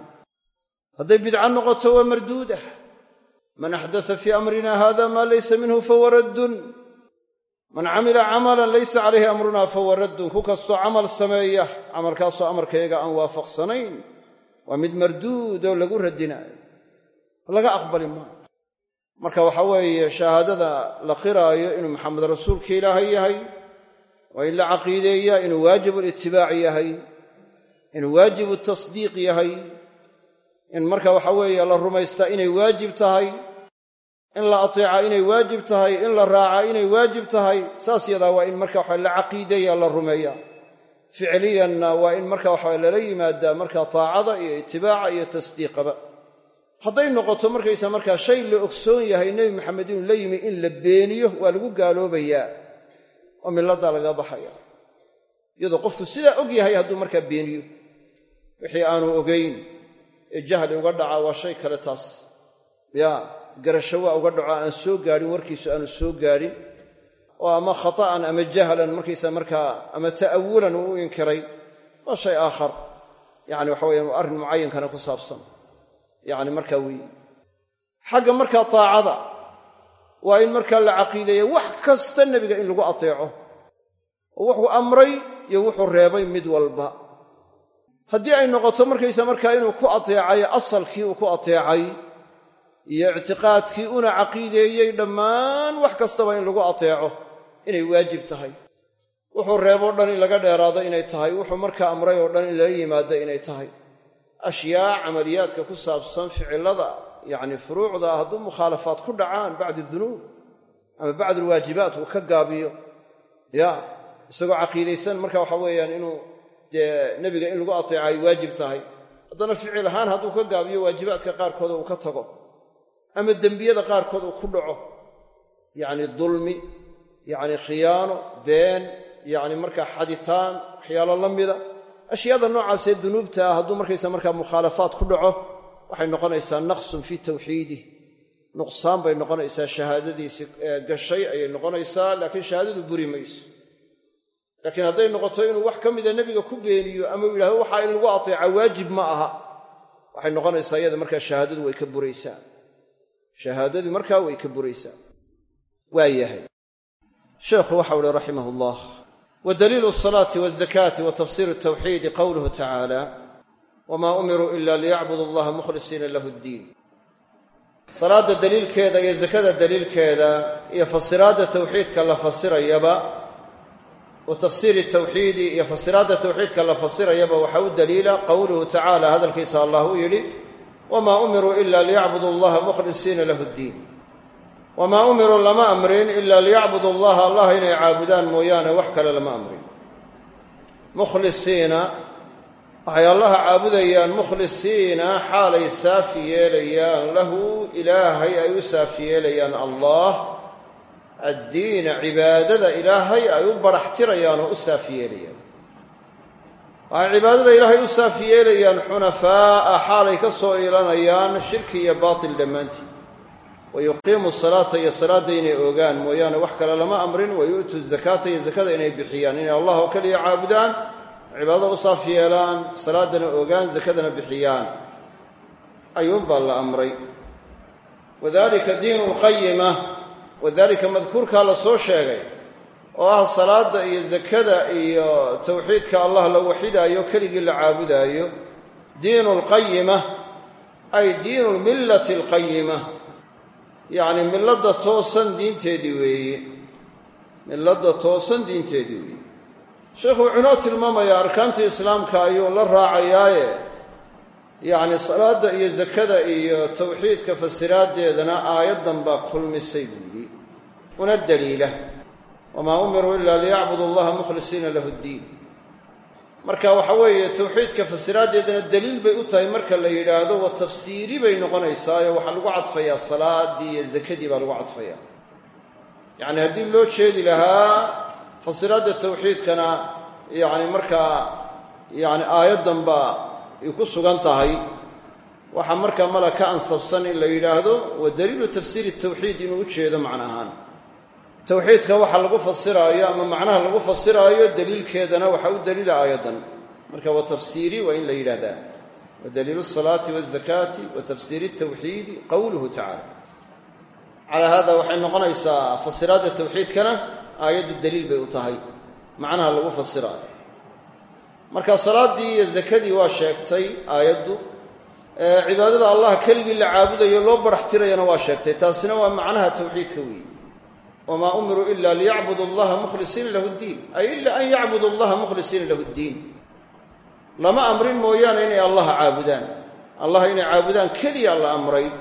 Hadday bidca noqoto waa marduudah man axdasa fii amrina hada maa laysa minhu fahuwa raddun. Man camila camalan laysa calayhi amruna fahuwa raddun. Ku kastoo camal sameeya camalkaasoo amarkayaga aan waafaqsanayn waa mid marduud oo lagu radinaayo laga aqbali maayo marka waxaa weeye shahaadada la qiraayo inuu maxamed rasuulka ilaahay yahay waa in la caqiideeyaa inuu waajibu litibaac yahay inuu waajibu tasdiiq yahay in marka waxa weeye la rumaystaa inay waajib tahay in la ateeca inay waajib tahay in la raaca inay waajib tahay saas yadaa waa in marka waxa la caqiideeya la rumeeya. Ficliyanna waa in marka waxa lala yimaadaa marka taacada iyo itibaaca iyo tasdiiqaba hadday noqoto markaysa markaa shay la ogsoon yahay nebi maxamed inuu la yimi in la beeniyo waa lagu gaaloobayaa oo milladdaa laga baxaya iyadoo qofku sidaa og yahay hadduu markaa beeniyo. Wixii aanu ogayn ee jahli uga dhaca waa shay kale taas. Ya garasho waa uga dhaco aan soo gaadhin warkiisu aanu soo gaadhin oo ama khata'an ama jahlan markaysa markaa ama ta'awulan uu u inkiray waa shay aakhar. Yani waxa weyaan waa arrin mucayankana ku saabsan yacni markaa weeye xagga markaa taacada waa in markaa la caqiideeya wax kasta nebiga in lagu ateeco. Oo wuxuu amray iyo wuxuu reebay mid walba. Haddii ay noqoto markaysa markaa inuu ku ateecay asalkii uu ku ateecay iyo ictiqaadkii una caqiideeyey dhammaan wax kastaba in lagu ateeco inay waajib tahay. Wuxuu reeboo dhan in laga dheeraado inay tahay. Wuxuu markaa amray oo dhan in lala yimaado inay tahay ashyaa camaliyaadka ku saabsan ficilada yacni furuucda hadduu mukhaalafaad ku dhacaan bacd dunuub ama bacd alwaajibaat uu ka gaabiyo. Ya isagoo caqiidaysan marka waxa weeyaan inuu dee nebiga in lagu ateeca ay waajib tahay. Haddana ficil ahaan hadduu ka gaabiyo waajibaadka qaarkooda uu ka tago. Ama dembiyada qaarkood uu ku dhaco. Yacni dulmi yacni khiyaano been yacni markaa xaditaan waxyaalo la mida ashyaada noocaasee dunuubta ah hadduu markaysa markaa mukhaalafaad ku dhaco waxay noqonaysaa naqsun fii tawxiidih nuqsaan bay noqonaysaa shahaadadiisi gashay ayay noqonaysaa laakiin shahaadadu buri mayso. Laakiin hadday noqoto inuu wax ka mida nebiga ku beeniyo ama uu yidhahdo waxaa in lagu ateeca waajib ma aha waxay noqonaysaa iyada markaa shahaadadu way ka buraysaa. Shahaadadu markaa way ka buraysaa. Waa yahay. Sheekhu waxau uhi raximah wa daliilu asalaati walzakaati wa tafsiir altawxiidi qowluhu tacaala wamaa umiruu ila liyacbudu allaha mukhlisiina lahu ddiin salaadda daliilkeeda iyo zakada daliilkeeda iyo fasiraadda tawxiidka la fasirayaba wa tafsiiri tawxiidi iyo fasiraadda tawxiidka la fasirayaba waxaa u daliila qowluhu tacaala hadalkiisa allah u yidhi wamaa umiruu ila liyacbudu allaha mukhlisiina lahu ddiin wamaa umiruu lama amrin ila liyacbudu allaha. Allah inay caabudaan mooyaane wax kale lama amrin. Mukhlisiina waxay allaha caabudayaan mukhlisiina xaalay saafi yeelayaan. Lahu ilaahay ay u saafi yeelayaan allah. Addiina cibaadada ilaahay ay u baraxtirayaan oo u saafi yeelayaan. Waxay cibaadada ilaahay u saafi yeelayaan xunafaa'a xaalay ka soo ilanayaan shirki iyo baatil dhammaantii wa yuqiimu salaata iyo salaadda inay ogaan mooyaane wax kale lama amrin wa yu'tu zakaata iyo zakada inay bixiyaan inay allah oo keliya caabudaan cibaadada u saaf yeelaan salaadana ogaan zakadana bixiyaan. Ayuunbaa la amray. Wadalika diinu lqayima wadalika madkuurkaa la soo sheegay oo ah salaadda iyo zakada iyo tawxiidka allah la waxidaayo keligii la caabudaayo. Diinu lqayima ay diinu lmillati alqayima yacni milladda toosan diinteedii weeye milladda toosan diinteedii weeye sheekhu wuxuu inoo tilmaamayaa arkaantii islaamka ayuu la raacayaaye. Yacni salaadda iyo zakada iyo tawxiidka fasiraaddeedana aayaddan baa kulmisay buu yidhi una daliila. Wamaa umiruu ila liyacbudu allaha mukhlisiina lahu ddiin marka waxa weeye tawxiidka fasiraaddeedana daliil bay u tahay marka la yidhaahdo wa tafsiiri bay noqonaysaayo waxaa lagu cadfayaa salaadii iyo zakadii baa lagu cadfayaa yacni haddii loo jeedi lahaa fasiraadda tawxiidkana yacni markaa yacni aayaddan baa ay ku sugan tahay. Waxaa markaa mala ka ansabsan in la yidhaahdo wa daliilu tafsiiri tawxiid inuu u jeedo macno ahaan tawxiidka waxa lagu fasiraayo ama macnaha lagu fasiraayo daliilkeedana waxaa u daliila aayaddan marka wa tafsiiri waa in la yidhahdaa wa daliilu salaati wazakaati wa tafsiiri tawxiidi qowluhu tacala calaa hada waxay noqonaysaa fasiraadda tawxiidkana aayaddu daliil bay u tahay. Macnaha lagu fasiraayo. Marka salaaddii iyo zakadii waa sheegtay aayaddu cibaadada allah keligii la caabudayo loo baraxtirayana waa sheegtay. Taasina waa macnaha tawxiidka weeye wamaa umiruu ila liyacbudu allaha mukhlisiina lahu ddiin ay ila an yacbudu allaha mukhlisiina lahu ddiin lama amrin mooyaane inay allaha caabudaan allah inay caabudaan keliya la amray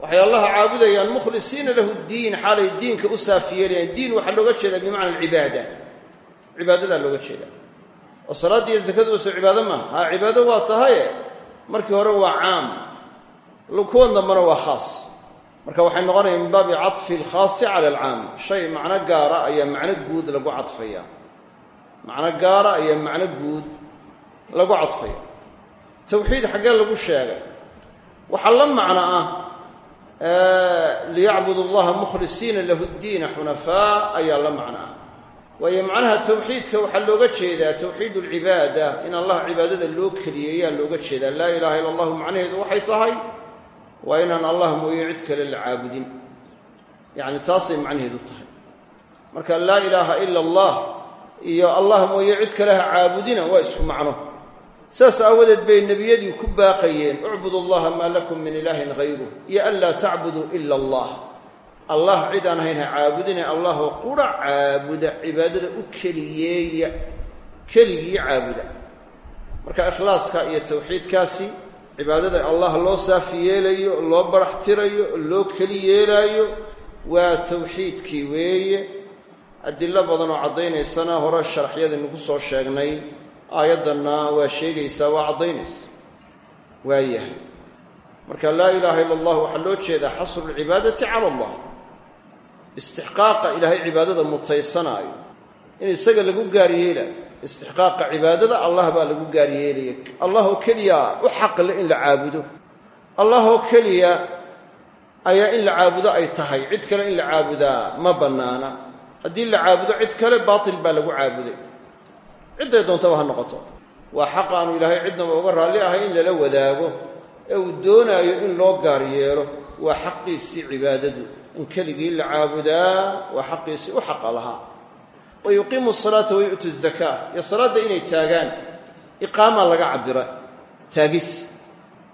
waxay allaha caabudayaan mukhlisiina lahu ddiin xaalay diinka u saafiyeelayaan diin waxaa looga jeedaa bimacna alcibaada cibaadadaa looga jeedaa oo salaaddii iyo zakaduba soo cibaado maaha haa cibaado waa tahaye markii hore waa caam kuwan dambana waa khaas marka waxay noqonaya min baabi caطfi alkhaasi cala alcaam. Shay macno gaara ayaa macno guud lagu cadfaya macno gaara ayaa macno guud lagu cadfaya tawxiid xaggee lagu sheegay. Waxaa la macno ah liyacbudu allaha mukhlisiina lahu ddiina xunafaa ayaa la macno ah. Waayo macnaha tawxiidka waxaa looga jeedaa tawxiid alcibaada in allah cibaadada loo keliyeeyaa looga jeedaa. Laa ilaha illa macnaheedu waxay tahay waa inaan allah mooye cid kale la caabudin. Yacni taasay macnaheedu tahay. Marka laa ilaaha ila allah iyo allah mooye cid kale ha caabudina waa isku macno. Saas aawadeed bay nebiyadii ku baaqayeen ucbudu allaha maa lakum min ilaahin hayruh iyo an laa tacbuduu ila allah. Allah cid aan ahayn ha caabudine allahoo qura caabuda cibaadada u keliyeeya keligii caabuda. Marka ikhlaaska iyo tawxiidkaasi cibaadada allah loo saafi yeelayo loo barax tirayo loo keli yeelaayo waa tawxiidkii weeye. Adilo badan oo caddaynaysana hore sharaxyadaynu ku soo sheegnay aayaddanna waa sheegaysaa waa caddaynaysa waa yahay. Marka laa ilaaha illa allah waxaa loo jeedaa xasru lcibaadati cala allah. Istixqaaqa ilaahay cibaadada mutaysanaayo in isaga lagu gaar yeelaayo istixqaaqa cibaadada allah baa lagu gaar yeelaya. Allahoo keliya u xaqle in la caabudo. Allahoo keliya ayaa in la caabudo ay tahay. Cid kale in la caabudaa ma bannaana. Haddii la caabudo cid kale baatil baa lagu caabuday. Cidday doontaba ha noqoto. Waa xaq aanu ilaahay cidnaba uga raalli ahay in lala wadaago. Ee uu doonaayo in loo gaar yeelo waa xaqiisii cibaadadu. In keligii la caabudaa waa xaqiisii u xaqa lahaa wa yuqiimu asalaata wa yu'tu zakaa iyo salaadda inay taagaan iqaamaa laga cabira taagis.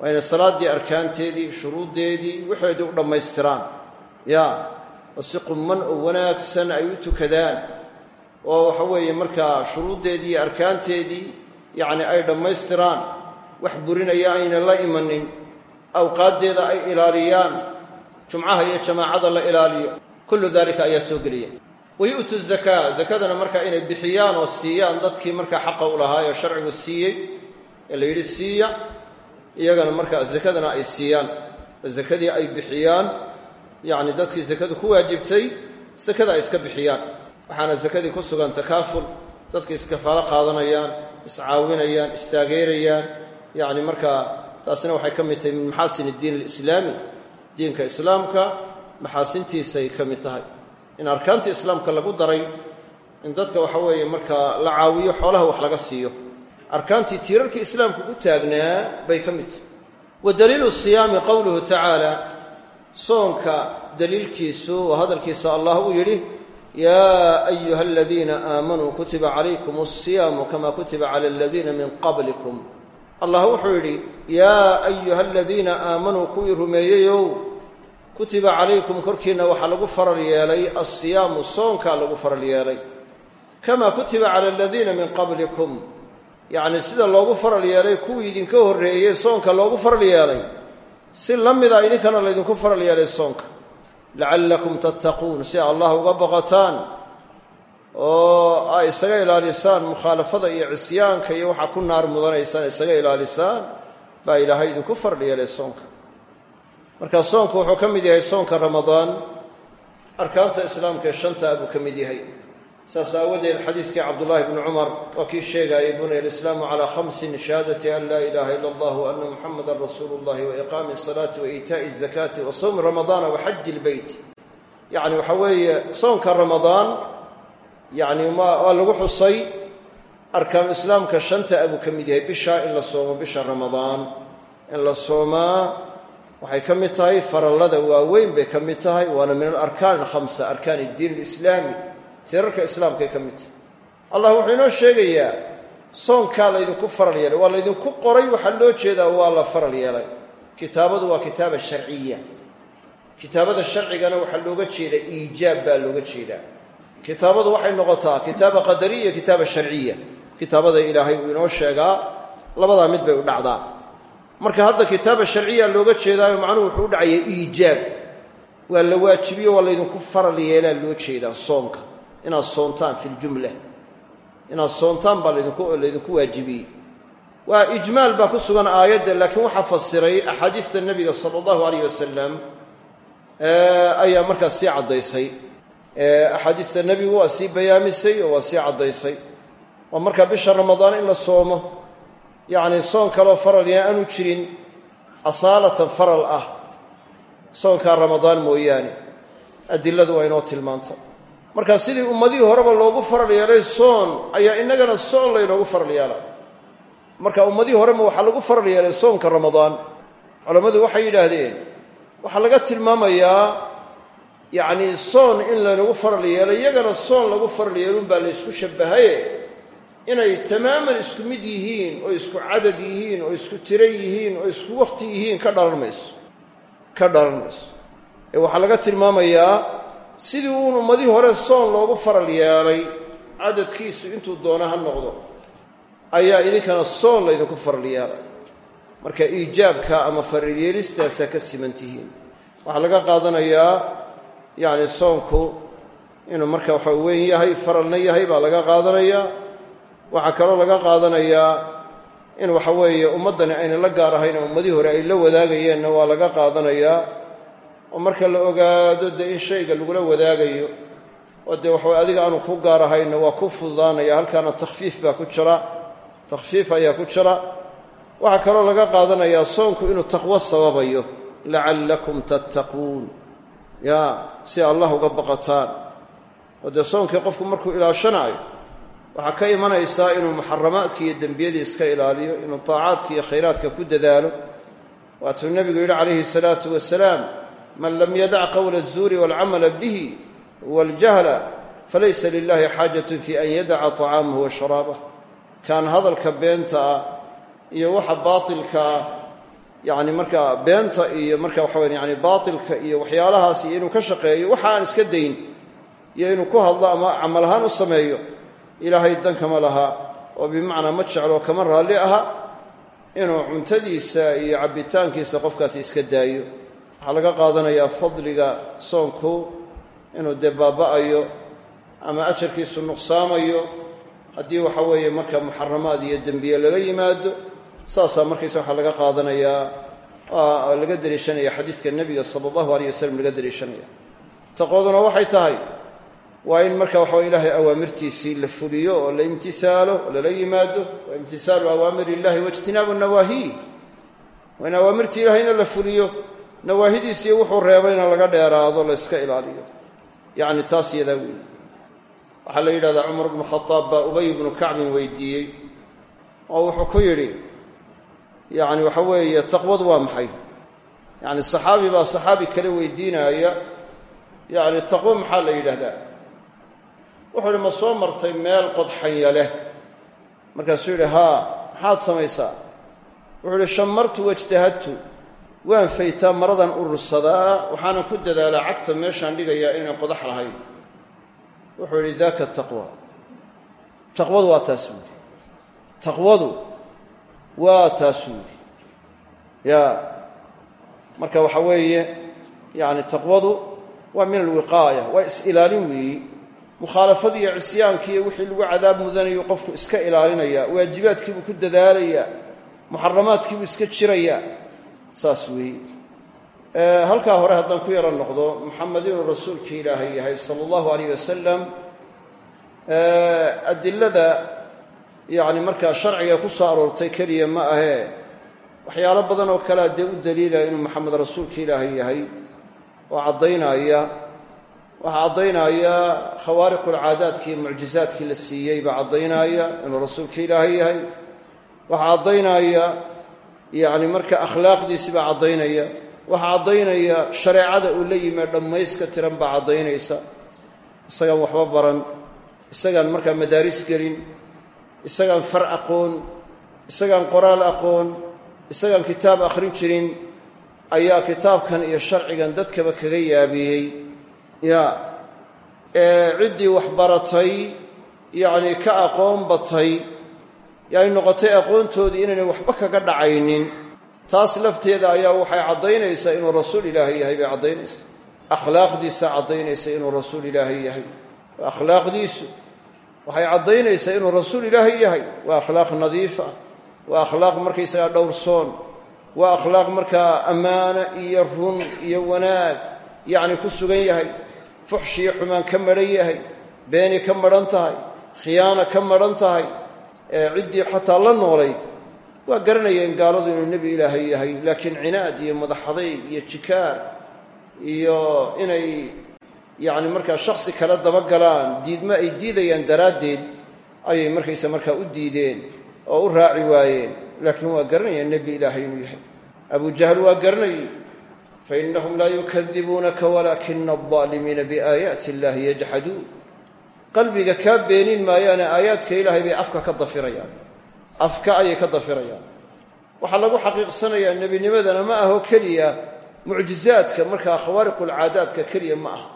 Waa inay salaaddii arkaanteedii shuruuddeedii waxeedii u dhammaystiraan. Ya oo si qumman oo wanaagsan ay u tukadaan. Oo waxa weeye markaa shuruuddeedii iyo arkaanteedii yacni ay dhammaystiraan. Wax burinaya ayna la imanin. Awqaaddeeda ay ilaaliyaan. Jumcaha iyo jamaacada la ilaaliyo. Kullu dalika ayaa soo gelaya wa yu'tu zakaa zakadana markaa inay bixiyaan oo siiyaan dadkii markaa xaqa u lahaa ee sharcigu siiyey ee la yidhi siiya iyagana markaa zakadana ay siiyaan. Zakadii ay bixiyaan yacni dadkii zakadu ku waajibtay sakada ay iska bixiyaan. Waxaana sakadii ku sugan takaaful. Dadkii iskafaalo qaadanayaan iscaawinayaan istaageerayaan yacni markaa taasina waxay ka mid tahay min maxaasin iddiin alislaami. Diinka islaamka maxaasintiisay ka mid tahay in arkaantii islaamka lagu daray in dadka waxa weeye markaa la caawiyo xoolaha wax laga siiyo. Arkaantii tiirarkii islaamka ku taagnaa bay ka mid tahay. Wa daliilu siyaami qowluhu tacaala soonka daliilkiisu waa hadalkiisa allah uu yidhi yaa ayuha aladiina aamanuu kutiba calaykum alsiyaamu kama kutiba cala aladiina min qablikum. Allah wuxuu yidhi yaa ayuha aladiina aamanuu kuwii rumeeyeyow kutiba calaykum korkiinna waxaa lagu faral yeelay alsiyaamu soonkaa lagu faral yeelay. Kama kutiba cala aladiina min qablikum. Yacni sida loogu faral yeelay kuwii idinka horreeyey soonka loogu faral yeelay. Si la mida idinkana laydinku faral yeelay soonka. Lacallakum tattaquun si allah uga boqotaan oo ay isaga ilaalisaan mukhaalafada iyo cisyaanka iyo waxaa ku naar mudanaysaan isaga ilaalisaan baa ilaahay idinku faral yeelay soonka marka soonku wuxuu ka mid yahay soonka ramadaan arkaanta islaamka ee shantaa buu ka mid yahay. Saas aawadeed xadiiskii cabdullaahi bni cumar waa kii sheegaayay bunya alislaamu calaa khamsin shahaadati an laa ilaaha ila allah wa ana muxamadan rasuulu llahi wa iqaami wa iitaa'i ramadaana wa xaji ilbeyt yacni waxaa weeye soonka ramadaan yacni waa lagu xusay arkaanu islaamka shanta abuu ka mid yahay. Bishaa in la soomo bisha ramadaan. In la soomaa waxay ka mid tahay farallada waaweyn bay ka mid tahay waana min alarkaan alkhamsa arkaan iddiin alislaami tirarka islaamkay ka mid tahay. Allah wuxuu inoo sheegayaa soonkaa laydinku faral yeelay waa laydinku qoray waxaa loo jeedaa waa la faral yeelay. Kitaabadu waa kitaaba sharciya. Kitaabada sharcigana waxaa looga jeedaa iijaab baa looga jeedaa. Kitaabadu waxay noqotaa kitaaba qadariya kitaaba sharciya. Kitaabada ilaahay uu inoo sheegaa labadaa mid bay u dhacdaa marka hadda kitaaba sharciya looga jeedaayo macnuhu wuxuu u dhacaya iijaab. Waa la waajibiyo waa laydinku faral yeelaa loo jeedaa soonka. Inaad soontaan fi ljumla inaad soontaan baa laydinku waajibiyey. Waa ijmaal baa ku sugan aayadda laakiin waxaa fasiray axaadiista nebiga sala allahu alayh wasalam ayaa markaas sii caddaysay. Axaadiista nebigu waa sii bayaamisay oo waa sii caddaysay. Waa markaa bisha ramadaan in la soomo yacni soon kaloo faral ina aanu jirin asaalatan faral ah. Soonkaa ramadaan mooyaane adiladu waa inoo tilmaanta. Marka sidii ummadihii horeba loogu faral yeelay soon ayaa innagana soon laynoogu faral yeela marka ummadihii horema waxaa lagu faral yeelay soonka ramadaan. Culammadu waxay yidhaahdeen waxaa laga tilmaamayaa yacnii soon in laynagu faral yeelay iyagana soon lagu faral yeelunbaa la ysku shabbahaye inay tamaaman isku mid yihiin oo isku cadad yihiin oo isku tiro yihiin oo isku wakhti yihiin ka dhalan mayso. Ka dhalan mayso. Ee waxaa laga tilmaamayaa sidii uun ummadihii hore soon loogu faral yeelay cadadkiisu intuu doona ha noqdo ayaa idinkana soon laydinku faral yeelay. Marka iijaabka ama faralyeelistaasaa ka siman tihiin. Waxaa laga qaadanayaa yacni soonku inuu marka waxa weyn yahay faralna yahay baa laga qaadanayaa waxaa kaloo laga qaadanayaa in waxa weeye ummaddani ayna la gaar ahayn oo ummadihii hore ay la wadaagayeenna waa laga qaadanayaa oo marka la ogaado dee in shayga lagula wadaagayo oo dee waxaway adiga aanu ku gaar ahayna waa ku fududaanaya halkaana takhfiif baa ku jira takhfiif ayaa ku jira. Waxaa kaloo laga qaadanayaa soonku inuu taqwo sababayo lacallakum tattaquun. Ya si allah uga baqataan. Oo dee soonkii qofku markuu ilaashanaayo waxaa ka imanaysaa inuu muxaramaadka iyo dembiyadii iska ilaaliyo inuu taacaadka iyo khayraadka ku dadaalo. Waatuu nebigu yidhi calayhi salaatu wasalaam man lam yadac qowla azuuri walcamala bihi waljahla falaysa lilahi xaajatun fi an yadaca طacaamahu wa sharaabah. Kaan hadalka beenta ah iyo waxa baatilka ah yani markaa beenta iyo marka waxa yani baatilka iyo waxyaalahaas inuu ka shaqeeyo waxa aan iska dayn iyo inuu ku hadlo ama camal ahaan u sameeyo ilaahay dankama laha oo bimacnaa ma jeclo kama raalli aha inuu cuntadiisa iyo cabbitaankiisa qofkaasi iska daayo. Waxaa laga qaadanayaa fadliga soonku inuu dee baaba'ayo ama ajarkiisu nuqsaamayo. Haddii waxa weeye marka muxaramaad iyo dembiye lala yimaado saasaa markaysa waxaa laga qaadanayaa laga deliishanaya xadiiska nebiga sala allahu aleyh wasalam laga deliishanaya taqwaduna waxay tahay waa in marka waxawa ilaahay awaamirtiisii la fuliyo oo la imtisaalo oo lala yimaado wa imtisaalu awaamir illahi waijtinaabu nawaahiih waa in awaamirtii ilahayna la fuliyo nawaahidiisii wuxuu reebayna laga dheeraado la yska ilaaliyo. Yacni taas yadaa weeye waxaa la yidhahdaa cumar bnu khadaab baa ubay bnu kacbin weydiiyey oo wuxuu ku yidhi yacni waxa weeye taqwadu waa maxay? Yacni saxaabi baa saxaabi kale weydiinaaya yacni taqwo maxaa la yidhahdaa wuxuu yidhi ma soo martay meel qodxanya leh. Markaasuu yidhi haa maxaad samaysaa? Wuxuu yidhi shamartu wajtahadtu waan faytaa maradan urursadaa waxaanan ku dadaalaa cagta meeshaan dhigayaa inaynan qodax lahayn. Wuxuu yidhi daaka taqwa. Taqwadu waa taas buuri taqwadu waa taas buuri ya marka waxa weeye yani taqwadu waa min alwiqaaya waa is-ilaalin weeyi mukhaalafadii iyo cisyaankii iyo wixii lagu cadaab mudanayu qofku iska ilaalinaya waajibaadkiibuu ku dadaalayaa muxaramaadkiibuu iska jirayaa saas weeye halkaa hore haddaan ku yaro noqdo maxamed inuu rasuulkii ilaahay yahay sala allahu alayh wasalam adilada yacni markaa sharciga ku soo aroortay keliya ma ahee waxyaalo badan oo kalea dee u daliilaya inuu maxamed rasuulka ilaahay yahay oo caddaynaya waxaa caddaynaya khawaariqulcaadaadkii mucjizaadkii la siiyey baa caddaynaya inuu rasuulka ilaahay yahay. Waxaa caddaynaya yacni marka akhlaaqdiisi baa caddaynaya. Waxaa caddaynaya shareecada uu la yimid dhammayska tiran baa caddaynaysa. Isagaan waxba baran isagaan markaa madaaris gelin isagaan far aqoon isagaan qoraal aqoon isagaan kitaab akhrin jirin ayaa kitaabkan iyo sharcigan dadkaba kaga yaabiyey ya ee ciddii wax baratay yacnii ka aqoon batay ay noqotay aqoontoodii inaynay waxba kaga dhacaynin. Taas lafteeda ayaa waxay caddaynaysaa inuu rasuul ilaahay yahay bay caddaynaysaa. Akhlaaqdiisa caddaynaysa inuu rasuul ilaahay yahay. Akhlaaqdiisu waxay caddaynaysaa inuu rasuul ilaahay yahay. Waa akhlaaq nadiif ah. Waa akhlaaq markaysagaa dhowrsoon waa akhlaaq markaa ammaano iyo run iyo wanaag yacni ku sugan yahay fuxshiyo xumaan ka madhan yahay beeni ka madhan tahay khiyaano ka madhan tahay ciddii xataa la noolay waa garanayeen gaaladu inuu nebi ilaahay yahay. Laakiin cinaad iyo madaxadayg iyo jikaar iyo inay yacni markaa shaksi kale dabagalaan diidmo ay diidayaan daraaddeed ayay markaysa markaa u diideen oo u raaci waayeen. Laakiin waa garanayeen nebi ilaahay inuu yahay. Abu jahl waa garanayey fainahum laa yukadibuunaka walaakina aldaalimiina biaayaati illahi yajxaduun qalbiga kaa beenin maayaane aayaadka ilaahay bay afka ka dafirayaan afka ayay ka dafirayaan waxaa lagu xaqiiqsanayaa nebinimadana ma aho keliya mucjizaadka markaa khawaariqulcaadaadka keliya ma aha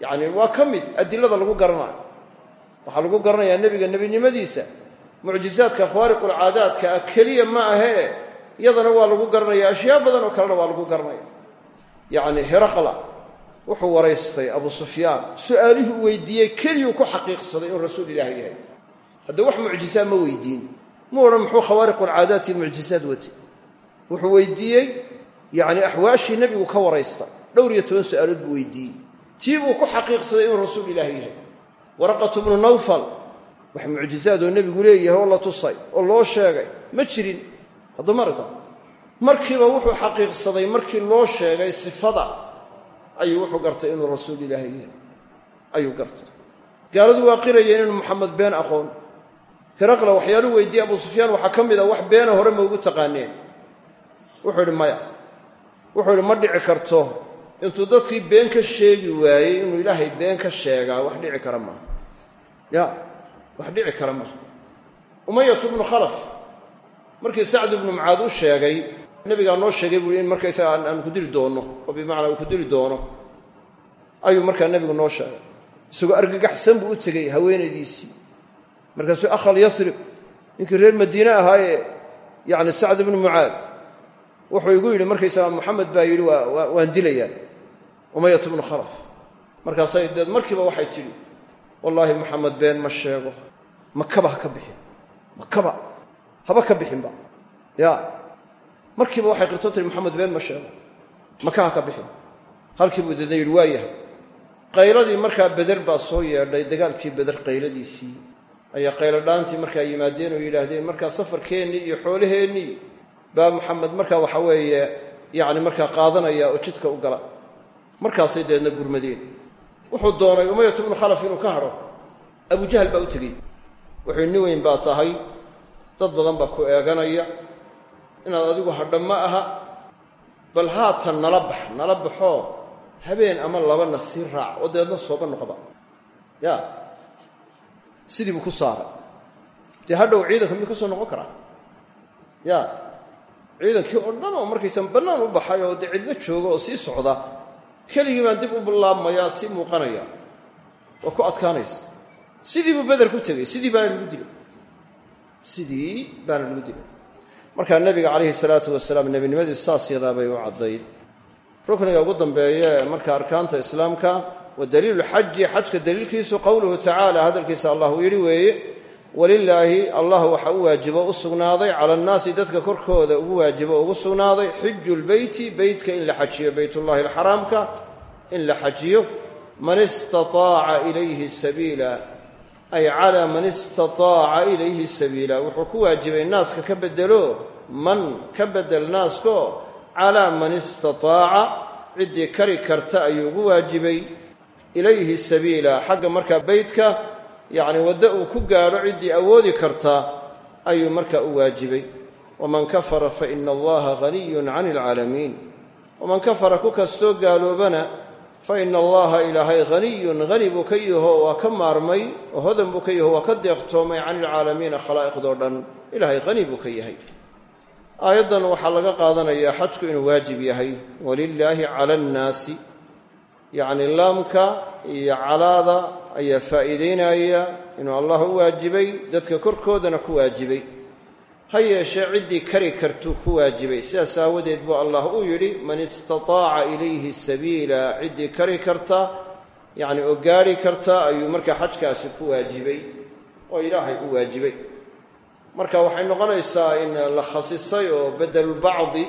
yacni waa ka mid adilada lagu garanayo waxaa lagu garanayaa nebiga nebinimadiisa mucjizaadka khawaariqulcaadaadka ah keliya ma ahee iyadana waa lagu garanaya ashyaa badan oo kalena waa lagu garanaya yacni heraqla wuxuu waraystay abu sufyaan. Su'aalihii weydiiyey keliyuu ku xaqiiqsaday inuu rasuul ilaahi yahay. Hadda wax mucjizaa ma weydiin. Mu odhan muxuu khawaariqulcaadaat iyo mucjizaad watay wuxuu weydiiyey yacni axwaashii nebigu ka waraysta. Dhowr iyo toban su'aalood buu weydiiyey. Tii buu ku xaqiiqsaday inuu rasuul ilaahi yahay. Waraqatu bnu nawfal wax mucjizaad oo nebigu leeyahay oo la tusay oo loo sheegay ma jirin. Hadda marata markiiba wuxuu xaqiiqsaday markii loo sheegay sifada ayuu wuxuu gartay inuu rasuul ilaahi yahay. Ayuu gartay. Gaaladu waa qirayeen inuu maxamed been aqoon. Hiraqla waxyaaluu weydiiyey abu sufyaan waxaa ka mid a wax beena hore ma ugu taqaaneen wuxuu idhi maya. Wuxuu idhi ma dhici karto. Intuu dadkii been ka sheegi waayey inuu ilaahay been ka sheegaa wax dhici kara maaha ya wax dhici kara maaha umayatu bnu khalaf markii sacd ibnu mucaad u sheegay nebigaa noo sheegay buui in markaysaga aan ku dili doonno oo bimacnaa uu ku dili doono. Ayuu markaa nebigu noo sheegay. Isagoo argagaxsan buu u tegey haweenaydiisii. Markaasuu akhal yasrib ninkii reer madiine ahaayee yacni sacd ibnu mucaad wuxuu igu yidhi markaysaga moxamed baa yidhi waan dilayaa umayat bnu khalaf. Markaasay deed markiiba waxay tidhi wallaahi moxamed been ma sheego makaba ha ka bixin makaba haba ka bixinba ya markiiba waxay qirto tiri moxamed been ma sheego. Maka ha ka bixin. Halkii buu deedna yidhi waa yahay. Qayladii markaa beder baa soo yeedhay dagaalkii beder qayladiisii. Ayaa qayladhaantii markaa yimaadeen oo yidhaahdeen markaa safarkeennii iyo xoolaheennii baa moxamed markaa waxa weeye yacni markaa qaadanaya oo jidka u gala. Markaasay deedna gurmadeen. Wuxuu doonay umayat bnu khalaf inuu ka hadho. Abujahal baa u tegey. Wuxuu nin weyn baa tahay dad badan baa ku eeganaya inaad adigu hadha ma aha bal haatan nala bax nala baxoo habeen ama labana sii raac oo dabeedna sooba noqda ya. Sidii buu ku saaray. Dee hadhow ciidanka miyuu ka soo noqon karaa? Ya. Ciidankii oo dhan oo markaysan bannaan u baxay oo dee cidlo jooga oo sii socda keligii baan dib u bilaabmayaa sii muuqanaya. Waa ku adkaanaysa. Sidii buu beder ku tegey sidii baana lagu dilay. Sidii baana lagu dilay markaa nebiga calayhi salaatu wasalaam nebinimadiisu saas yadaa bay u caddayd rukniga ugu dambeeye marka arkaanta islaamka wa daliilu lxaji xajka daliilkiisu qowluhu tacaala hadalkiisa allah uu yidhi weeye walilaahi allah waxa u waajibo u sugnaaday cala annaasi dadka korkooda ugu waajibo ugu sugnaaday xiju lbeyti beytka in la xajiyo beytullahi alxaraamka in la xajiyo. Man istataaca ilayhi sabiila ay calaa man istataaca ilayhi sabiila. Wuxuu ku waajibay naaska ka bedelo. Man ka bedel naasko calaa man istataaca ciddii kari karta ayuu ugu waajibay ilayhi sabiila. Xagga markaa beytka yacni waddo uu ku gaadho ciddii awoodi karta ayuu markaa u waajibay. Waman kafara fa ina allaha haniyun cani alcaalamiin waman kafara ku kastoo gaaloobana fa ina allaha ilaahay haniyun hani buu ka yaho waa ka maarmay oo hodan buu ka yaho waa ka deeqtoomay cani ilcaalamiina khalaa'iqdoo dhan. Ilaahay hani buu ka yahay. Aayaddan waxaa laga qaadanayaa xajku inuu waajib yahay. Walilaahi cala annaasi. Yacni laamka iyo calaada ayaa faa'iidaynaya inuu allah u waajibay dadka korkoodana ku waajibay ha yeeshee ciddii kari kartuu ku waajibay. Sidaas aawadeed buu allah uu yidhi man istataaca ilayhi sabiila ciddii kari karta yacni oo gaadhi karta ayuu markaa xajkaasi ku waajibay oo ilaahay u waajibay. Marka waxay noqonaysaa in la khasisay oo bedelulbacdi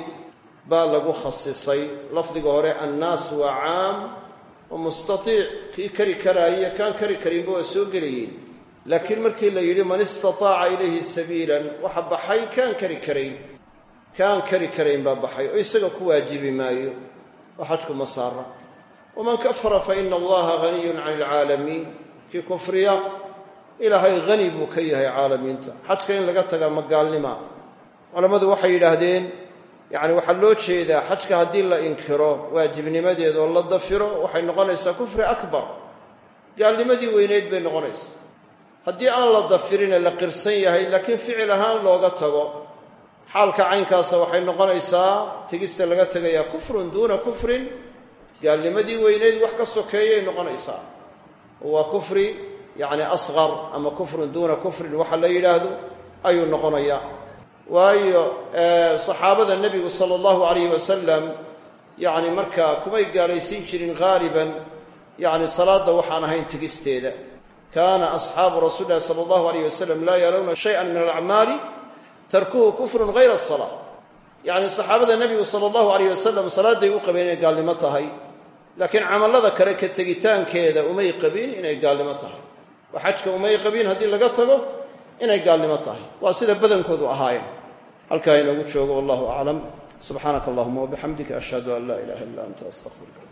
baa lagu khasisay. Lafdiga hore annaas waa caam oo mustaiic kii kari karaaye kaan kari karinba waa soo gelayeen laakiin markii la yidhi man istataaca ilayhi sabiilan waxa baxay kaan kari karayn. Kaan kari karayn baa baxay oo isaga ku waajibi maayo. Oo xajku ma saara waman kafara fa ina allaha haniyun cani alcaalamiin kii kufriya ilaahay hani buu ka yahay caalamiinta. Xajka in laga tagaa ma gaalnima. Culammadu waxay yidhaahdeen yacni waxaa loo jeedaa xajka haddii la inkiro waajibnimadeed oo la dafiro waxay noqonaysaa kufri akbar. Gaalnimadii weyneyd bay noqonaysaa haddii aan la dafirine la qirsan yahay laakiin ficil ahaan looga tago xaalka caynkaasa waxay noqonaysaa tegista laga tegayaa kufrun duuna kufrin gaalnimadii weyneyd wax ka sokeeyay noqonaysaa. Waa kufri yacni asqar ama kufrun duuna kufrin waxa la yidhaahdo ayuu noqonayaa. Waayo saxaabada nebigu sala allahu alayh wasalam yacni markaa kumay gaalaysiin jirin haaliban yacni salaadda waxaan ahayn tegisteeda kaana asxaabu rasuuli lahi sala allahu alayh wasalam laa yarawna shayan min alacmaali tarkuhu kufrun hayra asala yacni saxaabada nebigu sala allahu alayh wasalam salaadday u qabeen inay gaalnimo tahay laakiin camallada kale ka tegitaankeeda umay qabin inay gaalnimo tahay. Oo xajka umay qabin haddii laga tago inay gaalnimo tahay. Waa sida badankoodu ahaayeen. Halkaa inoogu joogo wallahu aclam subxaanaka allahuma wabixamdika ashhadu an laa ilaha illa anta astaqfiruka